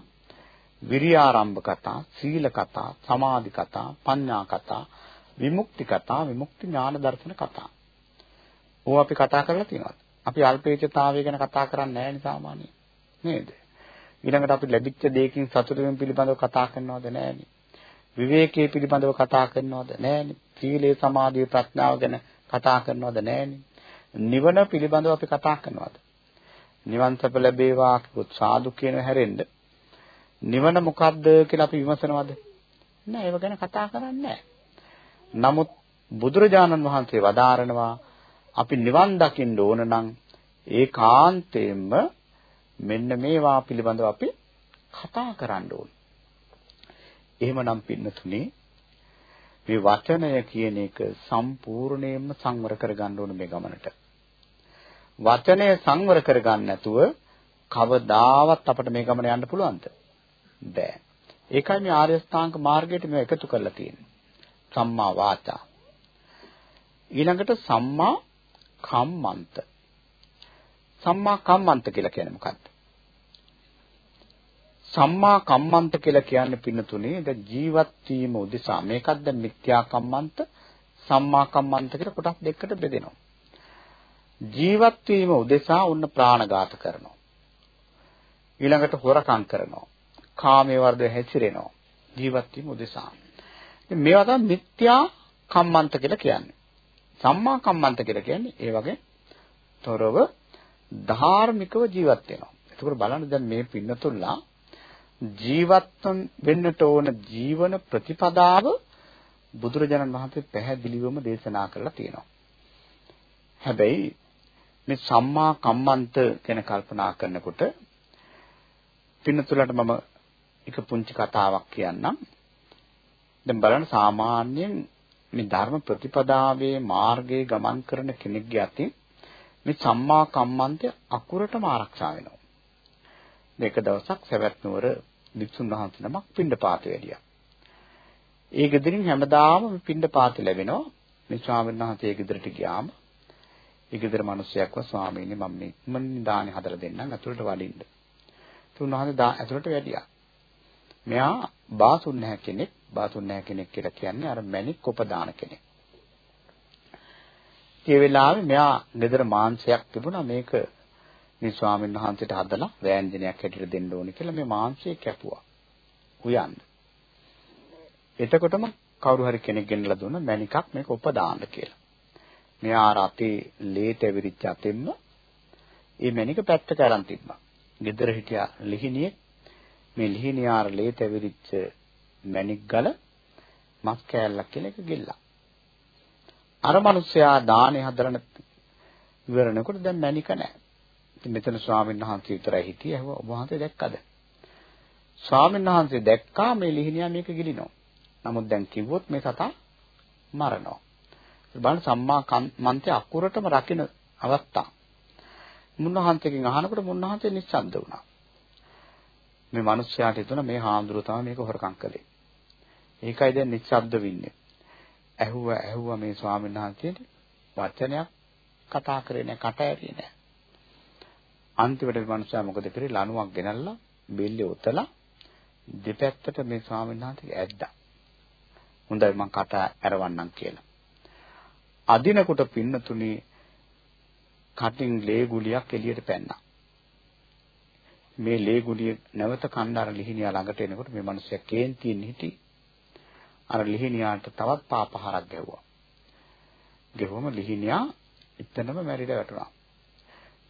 විරියාරම්භ කතා, සීල කතා, සමාධි කතා, පඤ්ඤා කතා, විමුක්ති කතා, විමුක්ති ඥාන දර්ශන කතා. ඕවා අපි කතා කරලා තියෙනවා. අපි අල්පේච්ඡතාවය ගැන කතා කරන්නේ නැහැ නේ සාමාන්‍යයෙන්. නේද? ඊළඟට අපි ලැබිච්ච දෙයකින් සතුටු වීම පිළිබඳව කතා කරනවද නැහැනේ. විවේකයේ පිළිබඳව කතා කරනවද නැහැනේ. සීලේ සමාධිය ප්‍රඥාව ගැන කතා කරනවද නැහැනේ. නිවන පිළිබඳව අපි කතා කරනවද? නිවන් සප ලැබේවා කිව්වොත් සාදු කියන හැරෙන්න නිවන මොකද්ද කියලා අපි විමසනවද? නෑ ඒව ගැන කතා කරන්නේ නමුත් බුදුරජාණන් වහන්සේ වදාරනවා අපි නිවන් දකින්න ඕන නම් ඒකාන්තයෙන්ම මෙන්න මේවා පිළිබඳව අපි කතා කරන්න ඕන. එහෙමනම් පින්නතුනේ මේ වචනය කියන එක සම්පූර්ණයෙන්ම සංවර කරගන්න ඕන මේ ගමනට. වචනය සංවර කරගන්න නැතුව කවදාවත් අපිට මේ ගමන යන්න පුළුවන්ද? බෑ. ඒකයි මේ ආර්ය ස්ථාංග මාර්ගයට මේ එකතු කරලා තියෙන්නේ. සම්මා වාචා. ඊළඟට සම්මා කම්මන්ත. සම්මා කම්මන්ත කියලා කියන්නේ මොකක්ද? සම්මා කම්මන්ත කියලා කියන්නේ පින්නතුනේ ද ජීවත් වීම උදෙසා මේකත් දැන් මිත්‍යා කම්මන්ත සම්මා කම්මන්ත කියලා කොටස් දෙකකට බෙදෙනවා. ජීවත් වීම උදෙසා උන්න ප්‍රාණඝාත කරනවා. ඊළඟට හොරකම් කරනවා. කාමයේ වර්ධ හැසිරෙනවා. ජීවත් වීම උදෙසා. ඉතින් මේවා තමයි මිත්‍යා කම්මන්ත කියලා කියන්නේ. සම්මා කම්මන්ත කියලා කියන්නේ ඒ වගේ තොරව ධාර්මිකව ජීවත් වෙනවා. එතකොට බලන්න දැන් මේ පින්නතුල්ලා ජීවත් වෙන්නට ඕන ජීවන ප්‍රතිපදාව බුදුරජාණන් වහන්සේ පැහැදිලිවම දේශනා කරලා තියෙනවා. හැබැයි මේ සම්මා කම්මන්ත ගැන කල්පනා කරනකොට පින්නතුලට මම එක පුංචි කතාවක් කියන්නම්. දැන් බලන්න සාමාන්‍යයෙන් මේ ධර්ම ප්‍රතිපදාවේ මාර්ගයේ ගමන් කරන කෙනෙක්ගේ අතින් මේ සම්මා කම්මන්තය අකුරටම ආරක්ෂා වෙනවා. මේක දවසක් සවැත් නුවර වික්ෂුන් වහන්සේ නමක් පින්ඩපාතේ වැඩියා. ඒ ගෙදරින් හැමදාම පින්ඩපාතේ ලැබෙනවා. මේ ස්වාමීන් වහන්සේ ඒ ගෙදරට ගියාම ඒ ගෙදර මිනිස්සෙක්ව ස්වාමීනි මම මේ ඉක්මනින් දානේ හදලා දෙන්නම් අතුලට වඩින්න. තුන්වහන්සේ දා ඇතුලට වැඩියා. මෙයා බාසුන් නැහැ කෙනෙක්. බාසුන් නැහැ කෙනෙක් කියලා කියන්නේ අර මැණික් කොප දාන කෙනෙක්. ඒ වෙලාවේ මෙයා ගෙදර මාංශයක් තිබුණා මේක මේ ස්වාමීන් වහන්සේට හදලා වෑංජනයක් හැටියට දෙන්න ඕනේ කියලා මේ මාංශය කැපුවා. උයන්න. එතකොටම කවුරු හරි කෙනෙක් ගෙනලා දුන්න මැණිකක් මේක උපදාන්න කියලා. මෙයා රතේ ලේට ඇවිරිච්ච අතෙන්ම මේ මැණික පැත්තට අරන් තිබ්බා. ගෙදර හිටියා ලිහිණියෙක් මේ ලිහිණියාර ලේට ඇවිරිච්ච මැණික් ගල මස් කෑල්ලක් කියලා එක ගෙල්ලා. අර මිනිස්සයා දානේ හදරන ඉවරනකොට දැන් මැණික නැහැ. ඉතින් මෙතන ස්වාමීන් වහන්සේ විතරයි හිටියේ. ඔබ වහන්සේ දැක්කද? ස්වාමීන් වහන්සේ දැක්කා මේ ලිහිණියා මේක ගිලිනවා. නමුත් දැන් කිව්වොත් මේ සතා මරනවා. බලන්න සම්මා මන්ත්‍රය අකුරටම රකින්න අවස්ථා. මුන්නහන්සේගෙන් අහනකොට මුන්නහන්සේ නිශ්ශබ්ද වුණා. මේ මිනිස්යාට හිතුණා මේ හාමුදුරුවෝ තමයි මේක හොරකම් කළේ. ඒකයි දැන් නිශ්ශබ්ද වෙන්නේ. ඇහුවා ඇහුවා මේ ස්වාමීන් වහන්සේට වචනයක් කතා කරේ නැහැ කට ඇරියේ නැහැ. අන්තිමට මේ මනුස්සයා මොකද කරේ ලණුවක් ගෙනල්ලා බෙල්ලේ උතලා දෙපැත්තට මේ ස්වාමීන් වහන්සේ ඇද්දා. හොඳයි මං කට ඇරවන්නම් කියලා. අදිනකොට පින්නතුණි කටින් ලේ ගුලියක් එළියට පැන්නා. මේ ලේ ගුලිය නැවත කණ්ඩාර ලිහිණියා ළඟට එනකොට මේ මිනිස්සයා කේන්තියෙන් හිටි අර ලිහිණියාට තවත් පාපහරක් ගැහුවා. ගෙවුවම ලිහිණියා එතනම මැරිලා වැටුණා.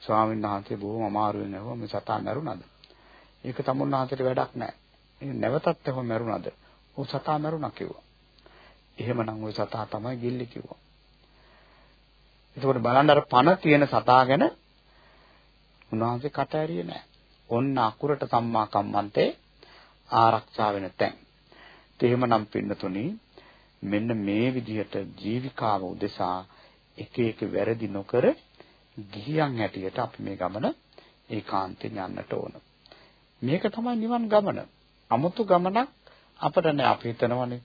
ස්වාමීන් වහන්සේ බොහොම අමාරුවෙන් ඇහුවා මේ සතා මැරුණාද? ඒක තමුන් වහන්සේට වැඩක් නැහැ. ඉතින් නැවතත් එහෙම මැරුණාද? ਉਹ සතා මැරුණා කිව්වා. එහෙමනම් ওই සතා තමයි ගිල්ලි කිව්වා. එතකොට බලන්න අර පණ තියෙන සතා ගැන උන්වහන්සේ කට ඇරියේ නැහැ. ඔන්න අකුරට සම්මා කම්මන්තේ ආරක්ෂා වෙන තැන්. එහෙමනම් පින්නතුනි මෙන්න මේ විදිහට ජීවිකාව උදෙසා එක එක වැරදි නොකර ගිහියන් හැටියට අපි මේ ගමන ඒකාන්තයෙන් යන්නට ඕන. මේක තමයි නිවන් ගමන. අමුතු ගමනක් අපිට නෑ අපි හිතනවනේ.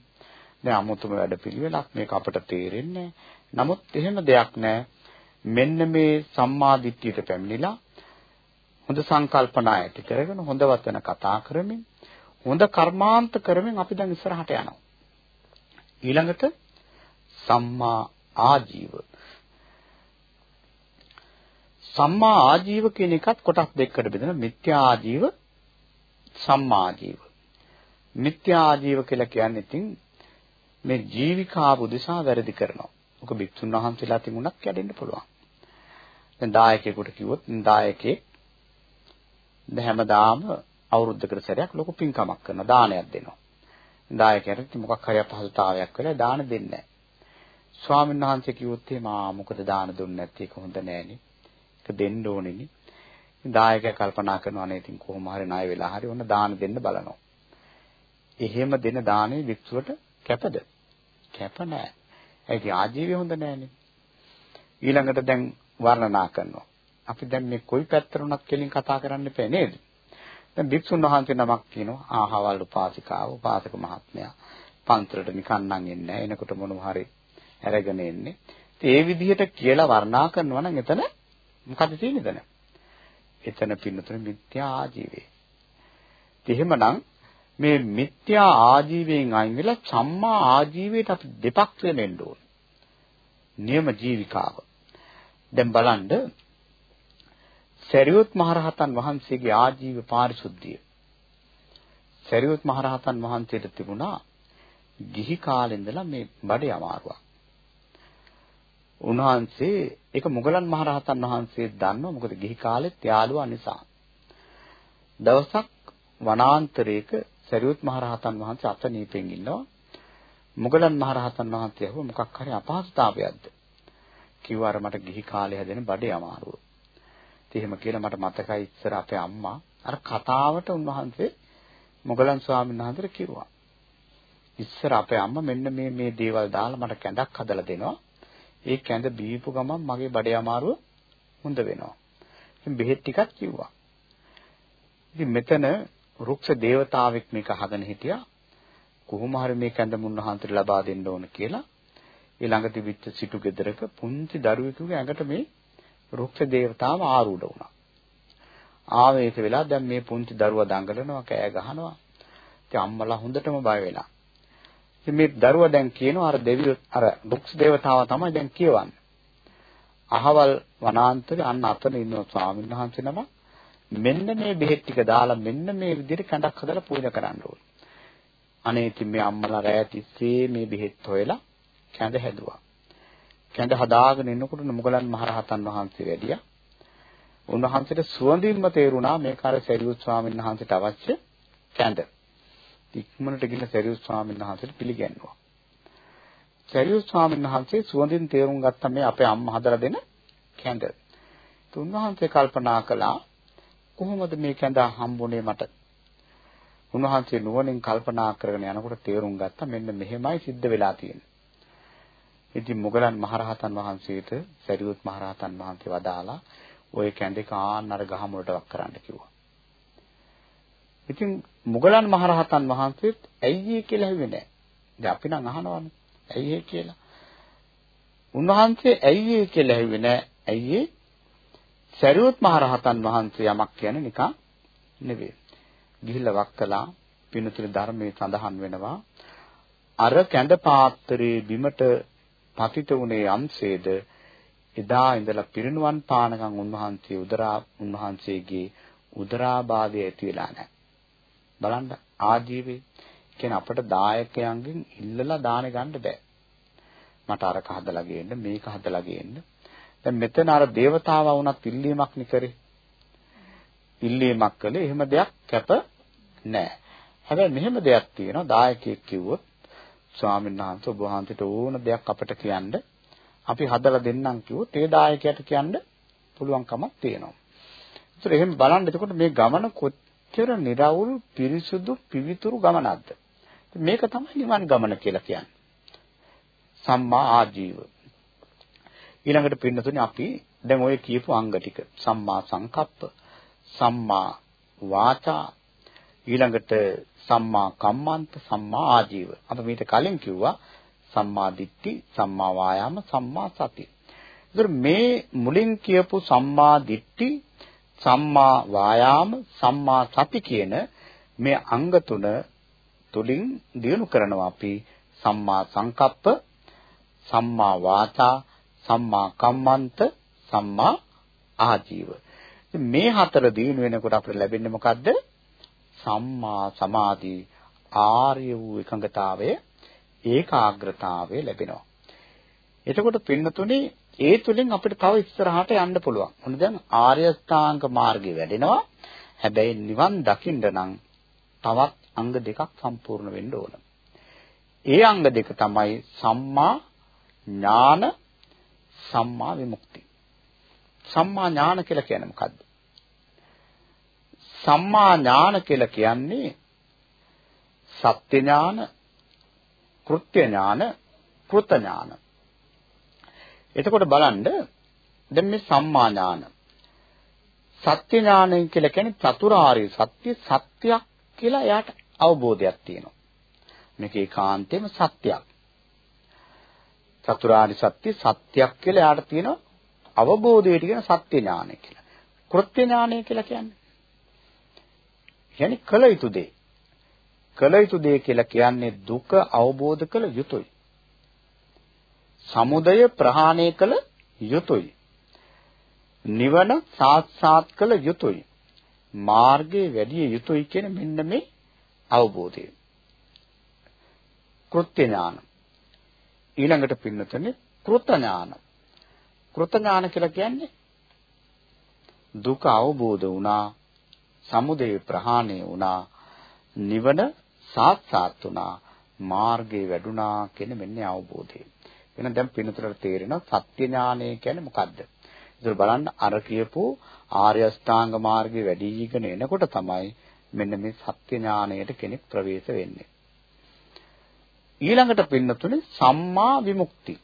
දැන් අමුතුම වැඩපිළිවෙලක් මේක අපිට තේරෙන්නේ නමුත් එහෙම දෙයක් නෑ. මෙන්න මේ සම්මා දිට්ඨියට පැමිණිලා හොඳ සංකල්පනා ඇති කරගෙන හොඳ වචන කතා කරමින් හොඳ කර්මාන්ත කරමින් අපි දැන් ඉස්සරහට යනවා. ඊළඟට සම්මා ආජීව. සම්මා ආජීව කියන එකත් කොටස් දෙකකට බෙදෙනවා. මිත්‍යා ආජීව, සම්මා ආජීව. මිත්‍යා ආජීව කියලා කියන්නේ ඉතින් මේ ජීවිකාව උදෙසා වැරදි කරනවා. ඔක භික්ෂුන් වහන්සේලා තිබුණත් කැඩෙන්න පුළුවන්. දැන් දායකයෙකුට කිව්වොත් දායකයෙක් දැන් හැමදාම අවුරුද්දකට සැරයක් ලොකු පින්කමක් කරනවා දානයක් දෙනවා. දායකයාට මොකක් හරි අපහසුතාවයක් වෙලා දාන දෙන්නේ නැහැ. ස්වාමීන් වහන්සේ කිව්වොත් එහෙම ආ මොකද දාන දුන්නේ නැත්තේ ඒක හොඳ නෑනේ. ඒක දෙන්න ඕනේනේ. දායකයා කල්පනා කරනවා නේ ඉතින් කොහොම හරි ණය වෙලා හරි ඔන්න දාන දෙන්න බලනවා. එහෙම දෙන දානේ වික්ෂුවට කැපද? කැප නෑ. ඒක ආජීවය හොඳ නෑනේ. ඊළඟට දැන් වර්ණනා කරනවා. අපි දැන් මේ කොයි පැත්තට උනත් කෙලින් කතා කරන්න එපා නේද? දැන් භික්ෂුන් වහන්සේ නමක් කියනවා ආහවල් උපාසිකාව උපාසක මහත්මයා පන්සලට නිකන් නම් එන්නේ නැහැ. එනකොට මොනවා හරි අරගෙන එන්නේ. ඒ විදිහට කියලා වර්ණනා කරනවා නම් එතන මොකද තියෙන්නේ එතන? එතන පින්නතුන මිත්‍යා ආජීවය. එහෙමනම් මේ මිත්‍යා ආජීවයෙන් අයින් වෙලා සම්මා ආජීවයට අපි දෙපක් වෙන්න ඕන. නියම ජීවිකාව. දැන් බලන්න සරියුත් මහරහතන් වහන්සේගේ ආජීව පාරිශුද්ධිය. සරියුත් මහරහතන් වහන්සේට තිබුණා ගිහි කාලේ ඉඳලා මේ බඩේ අමාරුවක්. උන්වහන්සේ ඒක මුගලන් මහරහතන් වහන්සේ දන්නවා මොකද ගිහි කාලෙත් යාළුවා නිසා. දවසක් වනාන්තරයක සරියුත් මහරහතන් වහන්සේ අතනීපෙන් ඉන්නවා. මුගලන් මහරහතන් වහන්සේ අහුව මොකක් හරි අපහසුතාවයක්ද? කිව්වා අර මට ගිහි කාලේ හැදෙන බඩේ අමාරුව. ඉතින් එහෙම කියලා මට මතකයි ඉස්සර අපේ අම්මා අර කතාවට උන්වහන්සේ මොගලන් ස්වාමීන් වහන්සේට කිව්වා. ඉස්සර අපේ අම්මා මෙන්න මේ මේ දේවල් දාලා මට කැඳක් හදලා දෙනවා. ඒ කැඳ බීපු ගමන් මගේ බඩේ අමාරුව හොඳ වෙනවා. ඉතින් බෙහෙත් ටිකක් කිව්වා. ඉතින් මෙතන රුක්ෂ දේවතාවෙක් මේක අහගෙන හිටියා. කොහොම හරි මේ කැඳ මුන්නහන්තට ලබා දෙන්න ඕන කියලා. ඊළඟ තිබිච්ච සිටු ගෙදරක පුංචි දරුවෙකුගේ ඇඟට මේ රුක්ෂ දේවතාව ආරූඪ වුණා. ආවේශ වෙලා දැන් මේ පුංචි දරුවා දඟලනවා කෑ ගහනවා. ඉතින් අම්මලා හොඳටම බය වෙලා. ඉතින් මේ දරුවා දැන් කියනවා අර දෙවියෝ අර රුක්ෂ දේවතාව තමයි දැන් කියවන්නේ. අහවල් වනාන්තරේ අන්න අතන ඉන්න ස්වාමීන් වහන්සේ නම මෙන්න මේ බෙහෙත් ටික දාලා මෙන්න මේ විදිහට කඳක් හදලා පූජා කරන්න ඕනේ. අනේ ඉතින් මේ අම්මලා රැය තිස්සේ මේ බෙහෙත් හොයලා කැඳ හැදුවා. කැඳ හදාගෙන ඉන්නකොට මුගලන් මහරහතන් වහන්සේ වැඩියා. උන්වහන්සේට සුවඳින්ම තේරුණා මේක අර සරියුත් ස්වාමීන් වහන්සේට අවශ්‍ය කැඳ. ඉක්මනට ගිහින් සරියුත් ස්වාමීන් වහන්සේට පිළිගන්නවා. සරියුත් ස්වාමීන් වහන්සේ සුවඳින් තේරුම් ගත්ත මේ අපේ අම්මා හදලා දෙන කැඳ. උන්වහන්සේ කල්පනා කළා කොහොමද මේ කැඳ හම්බුනේ මට? උන්වහන්සේ නුවණින් කල්පනා කරගෙන යනකොට තේරුම් ගත්තා මෙන්න මෙහෙමයි සිද්ධ වෙලා තියෙන්නේ. ඉතින් මොගලන් මහරහතන් වහන්සේට සරියුත් මහරහතන් වහන්සේ වදාලා ওই කැඳේ කාන් අර ගහ මුලට වක් කරන්න කිව්වා. ඉතින් මොගලන් මහරහතන් වහන්සේත් ඇයි ඒ කියලා හිතුවේ නැහැ. දැන් අපි නම් අහනවානේ. ඇයි ඒ කියලා. උන්වහන්සේ ඇයි ඒ කියලා හිතුවේ නැහැ. ඇයි ඒ සරියුත් මහරහතන් වහන්සේ යමක් කියන්නේ නිකන් නෙවෙයි. ගිහිල්ලා වක්කලා පිනුතුරු ධර්මයේ සඳහන් වෙනවා අර කැඳ පාත්‍රයේ බිමට පතිත වුණේ යම්සේද එදා ඉඳලා පිරිනුවන් පානකම් උන්වහන්සේ උදරා උන්වහන්සේගේ උදරාබාධය ඇති වෙලා නැහැ. බලන්න ආජීවයේ කියන අපට දායකයන්ගෙන් ඉල්ලලා දාන ගන්න බෑ. මට අරක හදලා ගේන්න මේක හදලා ගේන්න. දැන් මෙතන අර దేవතාවා වුණත් ඉල්ලීමක් නිකරේ. ඉල්ලීමක් කළේ එහෙම දෙයක් කැප නැහැ. හැබැයි මෙහෙම දෙයක් තියෙනවා දායකයෙක් කිව්වොත් ස්වාමීන් වහන්සේ ඔබ වහන්සේට ඕන දෙයක් අපිට කියන්න අපි හදලා දෙන්නම් කිව්වොත් ඒ දායකයාට කියන්න පුළුවන්කමක් තියෙනවා. ඒතර එහෙම බලන්න එතකොට මේ ගමන කොච්චර निराවුල් පිරිසුදු පිවිතුරු ගමනක්ද? මේක තමයි නිවන් ගමන කියලා කියන්නේ. සම්මා ආජීව. ඊළඟට පින්නතුනේ අපි දැන් ඔය කියපු අංග ටික සම්මා සංකප්ප, සම්මා වාචා, ඊළඟට සම්මා කම්මන්ත සම්මා ආජීව. අපි මීට කලින් කිව්වා සම්මා දිට්ඨි, සම්මා වායාම, සම්මා සති. ඒතර මේ මුලින් කියපු සම්මා දිට්ඨි, සම්මා වායාම, සම්මා සති කියන මේ අංග තුන තුලින් දිනු කරනවා අපි සම්මා සංකප්ප, සම්මා වාචා, සම්මා කම්මන්ත, සම්මා ආජීව. මේ හතර දිනු වෙනකොට අපිට ලැබෙන්නේ මොකද්ද? සම්මා සමාධි ආර්ය වූ එකඟතාවය ඒකාග්‍රතාවය ලැබෙනවා. එතකොට පින්නතුනේ ඒ තුලින් අපිට තව ඉස්සරහට යන්න පුළුවන්. මොන දැන් ආර්ය ශ්‍රාංග මාර්ගය වැඩෙනවා. හැබැයි නිවන් දකින්න නම් තවත් අංග දෙකක් සම්පූර්ණ වෙන්න ඕන. ඒ අංග දෙක තමයි සම්මා ඥාන සම්මා විමුක්ති. සම්මා ඥාන කියලා කියන්නේ මොකද්ද? සම්මා ඥාන කියලා කියන්නේ සත්‍ය ඥාන, කෘත්‍ය ඥාන, කෘත ඥාන. එතකොට බලන්න දැන් මේ සම්මා ඥාන සත්‍ය ඥානය කියලා කියන්නේ චතුරාර්ය සත්‍ය සත්‍යයක් කියලා එයාට අවබෝධයක් තියෙනවා. මේක ඒකාන්තයෙන්ම සත්‍යයක්. චතුරාර්ය සත්‍ය සත්‍යයක් කියලා එයාට තියෙන අවබෝධයට කියන සත්‍ය ඥානය කියලා. කෘත්‍ය ඥානය කියලා කියන්නේ. කියන්නේ කළ යුතු දේ. කළ යුතු දේ කියලා කියන්නේ දුක අවබෝධ කළ යුතුයි. සමුදය ප්‍රහාණය කළ යුතුයි. නිවන සාක්ෂාත් කළ යුතුයි. මාර්ගයේ වැඩි යුතුයි කියන මෙන්න මේ අවබෝධය. කෘත්‍ය ඥාන. ඊළඟට පින්නතනේ කෘත ඥාන. කෘත ඥාන කියලා කියන්නේ දුක අවබෝධ වුණා, සමුදය ප්‍රහාණය වුණා, නිවන සාක්ෂාත් වුණා, මාර්ගේ වැඩුණා කියන මෙන්න අවබෝධය. එහෙනම් දැන් පින්නතරට තේරෙනවා සත්‍ය ඥානය කියන්නේ මොකද්ද? ඒක බලන්න අර කියපු ආර්ය අෂ්ටාංග මාර්ගේ වැඩිගෙන එනකොට තමයි මෙන්න මේ සත්‍ය ඥානයට කෙනෙක් ප්‍රවේශ වෙන්නේ. ඊළඟට පින්නතුනේ සම්මා විමුක්ති.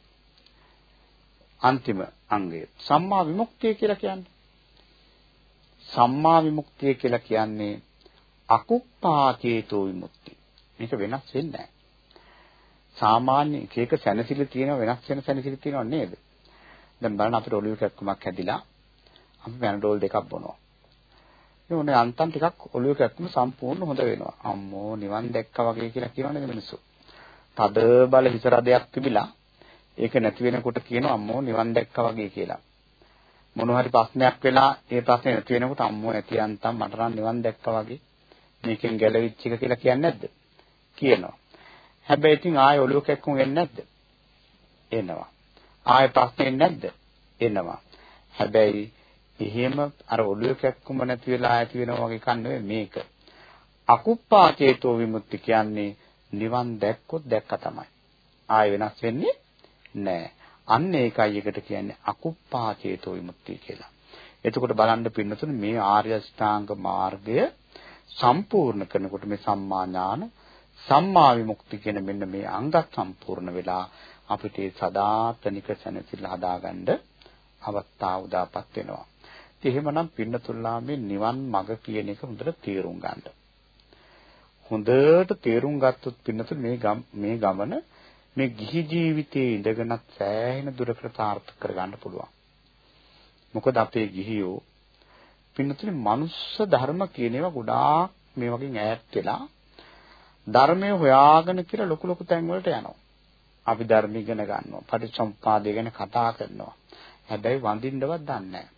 අන්තිම අංගය. සම්මා විමුක්තිය කියලා කියන්නේ සම්මා විමුක්තිය කියලා කියන්නේ අකුප්පාචේතෝ විමුක්ති. මේක වෙනස් වෙන්නේ නැහැ. සාමාන්‍ය එක එක සැනසෙලි තියෙනවා වෙනස් වෙන සැනසෙලි තියෙනව නේද? දැන් බලන්න අපිට ඔළුවේ කැක්කමක් හැදිලා අපි පැනඩෝල් දෙකක් බොනවා. ඒ උනේ අන්තම් ටිකක් ඔළුවේ කැක්කම සම්පූර්ණ හොඳ වෙනවා. අම්මෝ නිවන් දැක්කා වගේ කියලා කියනවනේ මිනිස්සු. තද බල හිස රදයක් තිබිලා ඒක නැති වෙනකොට කියනවා අම්මෝ නිවන් දැක්කා වගේ කියලා. මොන හරි ප්‍රශ්නයක් වෙලා ඒ ප්‍රශ්නේ නැති වෙනකොට අම්මෝ ඇති අන්තම් මට නම් නිවන් දැක්කා වගේ මේකෙන් ගැලවිච්ච එක කියලා කියන්නේ නැද්ද? කියනවා. හැබැයි ඉතින් ආයෙ ඔළුව කැක්කුම් වෙන්නේ නැද්ද? එනවා. ආයෙ ප්‍රශ්නේ නැද්ද? එනවා. හැබැයි එහෙම අර ඔළුව කැක්කුම නැති වෙලා ඇති වෙනවා වගේ කන් නෙවෙයි මේක. අකුප්පා චේතෝ විමුක්ති කියන්නේ නිවන් දැක්කොත් දැක්ක තමයි. ආයෙ වෙනස් වෙන්නේ නැහැ. අන්න ඒකයි එකට කියන්නේ අකුප්පා චේතෝ විමුක්තිය කියලා. එතකොට බලන්න පින්නතුනේ මේ ආර්ය අෂ්ටාංග මාර්ගය සම්පූර්ණ කරනකොට මේ සම්මා ඥාන සම්මා විමුක්ති කියන මෙන්න මේ අංගත් සම්පූර්ණ වෙලා අපිට සදාතනික සැනසෙල්ල හදාගන්න අවස්ථාව උදාපත් වෙනවා. ඉතින් එහෙමනම් පින්නතුල්ලා මේ නිවන් මඟ කියන එක හොඳට තේරුම් ගන්න. හොඳට තේරුම් ගත්තොත් පින්නතුල් මේ මේ ගමන මේ ගිහි ජීවිතයේ ඉඳගෙනත් සෑහෙන දුරකට සාර්ථක කරගන්න පුළුවන්. මොකද අපේ ගිහියෝ පින්නතුනේ මනුස්ස ධර්ම කියන ඒවා ගොඩාක් මේ වගේ ඈත් වෙලා ධර්මය හොයාගෙන කියලා ලොකු ලොකු තැන් වලට යනවා. අපි ධර්ම ඉගෙන ගන්නවා. පටිච්චසමුපාදය ගැන කතා කරනවා. හැබැයි වඳින්නවත් දන්නේ නැහැ.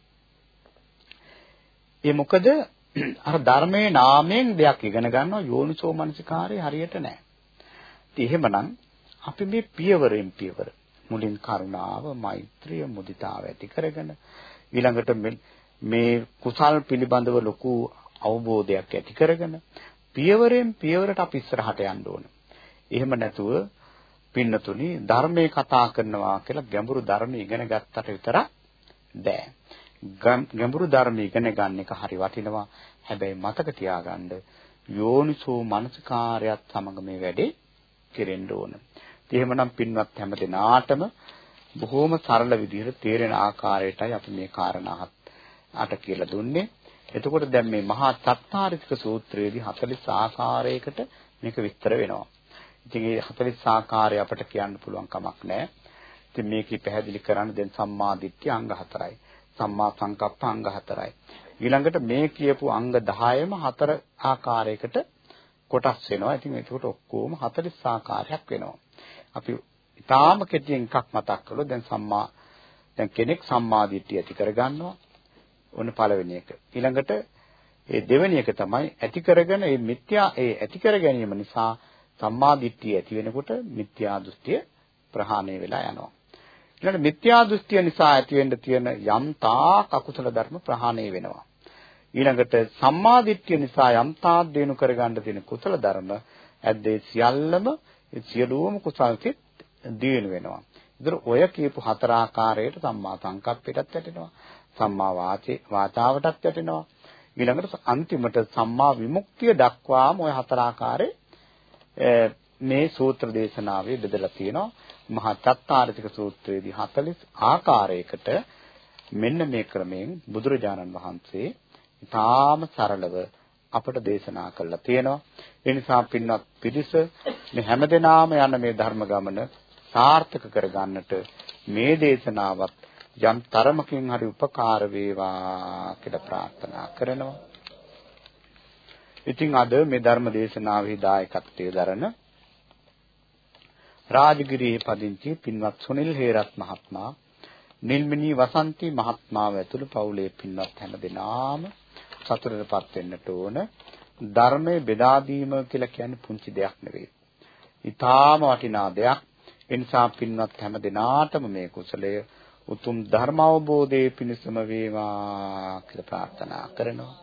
ඒ මොකද [clears throat] අර ධර්මයේ නාමයෙන් දෙයක් ඉගෙන ගන්නවා යෝනිසෝ මනසිකාරය හරියට නැහැ. ඉතින් එහෙමනම් අපි මේ පියවරෙන් පියවර මුලින් කරුණාව, මෛත්‍රිය, මුදිතාව ඇති කරගෙන ඊළඟට මේ කුසල් පිළිබඳව ලොකු අවබෝධයක් ඇති කරගෙන පියවරෙන් පියවරට අපි ඉස්සරහට යන්න ඕන. එහෙම නැතුව පින්නතුනි ධර්මයේ කතා කරනවා කියලා ගැඹුරු ධර්ම ඉගෙන ගත්තට විතරක් බෑ. ගැඹුරු ධර්ම ඉගෙන ගන්න එක හරි වටිනවා. හැබැයි මතක තියාගන්න යෝනිසෝ මනසකාරයත් සමග මේ වැඩේ කෙරෙන්න ඕන. එහෙමනම් පින්වත් හැම දිනාටම බොහොම සරල විදිහට තේරෙන ආකාරයටයි අපි මේ කාරණා අට කියලා දුන්නේ. එතකොට දැන් මේ මහා චත්තාරික සූත්‍රයේදී 40 ආකාරයකට මේක විස්තර වෙනවා. ඉතින් මේ 40 ආකාරය අපිට කියන්න පුළුවන් කමක් නැහැ. ඉතින් මේකේ පැහැදිලි කරන්න දැන් සම්මා දිට්ඨිය අංග 4යි. සම්මා සංකප්ප අංග 4යි. ඊළඟට මේ කියපු අංග 10ම හතර ආකාරයකට කොටස් වෙනවා. ඉතින් ඒකට ඔක්කොම 40 ආකාරයක් වෙනවා. අපි ඊටාම කෙටියෙන් එකක් මතක් කළොත් දැන් සම්මා දැන් කෙනෙක් සම්මා දිට්ඨිය ඇති කරගන්නවා. ඔන්න පළවෙනි එක. ඊළඟට ඒ දෙවෙනි එක තමයි ඇති කරගෙන මේ මිත්‍යා ඒ ඇති කර ගැනීම නිසා සම්මා දිට්ඨිය ඇති වෙනකොට මිත්‍යා දෘෂ්ටිය ප්‍රහාණය වෙලා යනවා. ඊළඟ මිත්‍යා දෘෂ්ටිය නිසා ඇති වෙන්න තියෙන යම් තාක් අකුසල ධර්ම ප්‍රහාණය වෙනවා. ඊළඟට සම්මා දිට්ඨිය නිසා යම් තාක් දිනු කරගන්න තියෙන කුසල ධර්ම ඇද්දේ සියල්ලම සියලුම කුසල් සිත් දිනු වෙනවා. ඒතර ඔය කියපු හතර ආකාරයට සම්මා සංකප්පයටත් වැටෙනවා. සම්මා වාචේ වාචාවටත් වැටෙනවා. ඊළඟට අන්තිමට සම්මා විමුක්තිය දක්වාම ওই හතර ආකාරයේ මේ සූත්‍ර දේශනාවේ බෙදලා තියෙනවා. මහා චත්තාරිතික සූත්‍රයේදී 40 ආකාරයකට මෙන්න මේ ක්‍රමයෙන් බුදුරජාණන් වහන්සේ ඊටාම සරලව අපට දේශනා කළා තියෙනවා. ඒ නිසා පින්වත් පිරිස මේ හැමදෙනාම යන මේ ධර්ම ගමන සාර්ථක කරගන්නට මේ දේශනාවත් යම් තරමකින් හරි උපකාර වේවා කියලා ප්‍රාර්ථනා කරනවා. ඉතින් අද මේ ධර්ම දේශනාවේ දායකත්වයේ දරන රාජගිරියේ පදිංචි පින්වත් සුනිල් හේරත් මහත්මයා නිල්මිනී වසන්ති මහත්මාව ඇතුළු පවුලේ පින්වත් හැම දෙනාම සතුටටපත් වෙන්නට ඕන ධර්මයේ බෙදා දීම කියලා කියන්නේ පුංචි දෙයක් නෙවෙයි. ඊටාම වටිනා දෙයක්. ඒ නිසා පින්වත් හැම දෙනාටම මේ කුසලය උතුම් ධර්ම අවබෝධයේ පිණසම වේවා කියලා ප්‍රාර්ථනා කරනවා.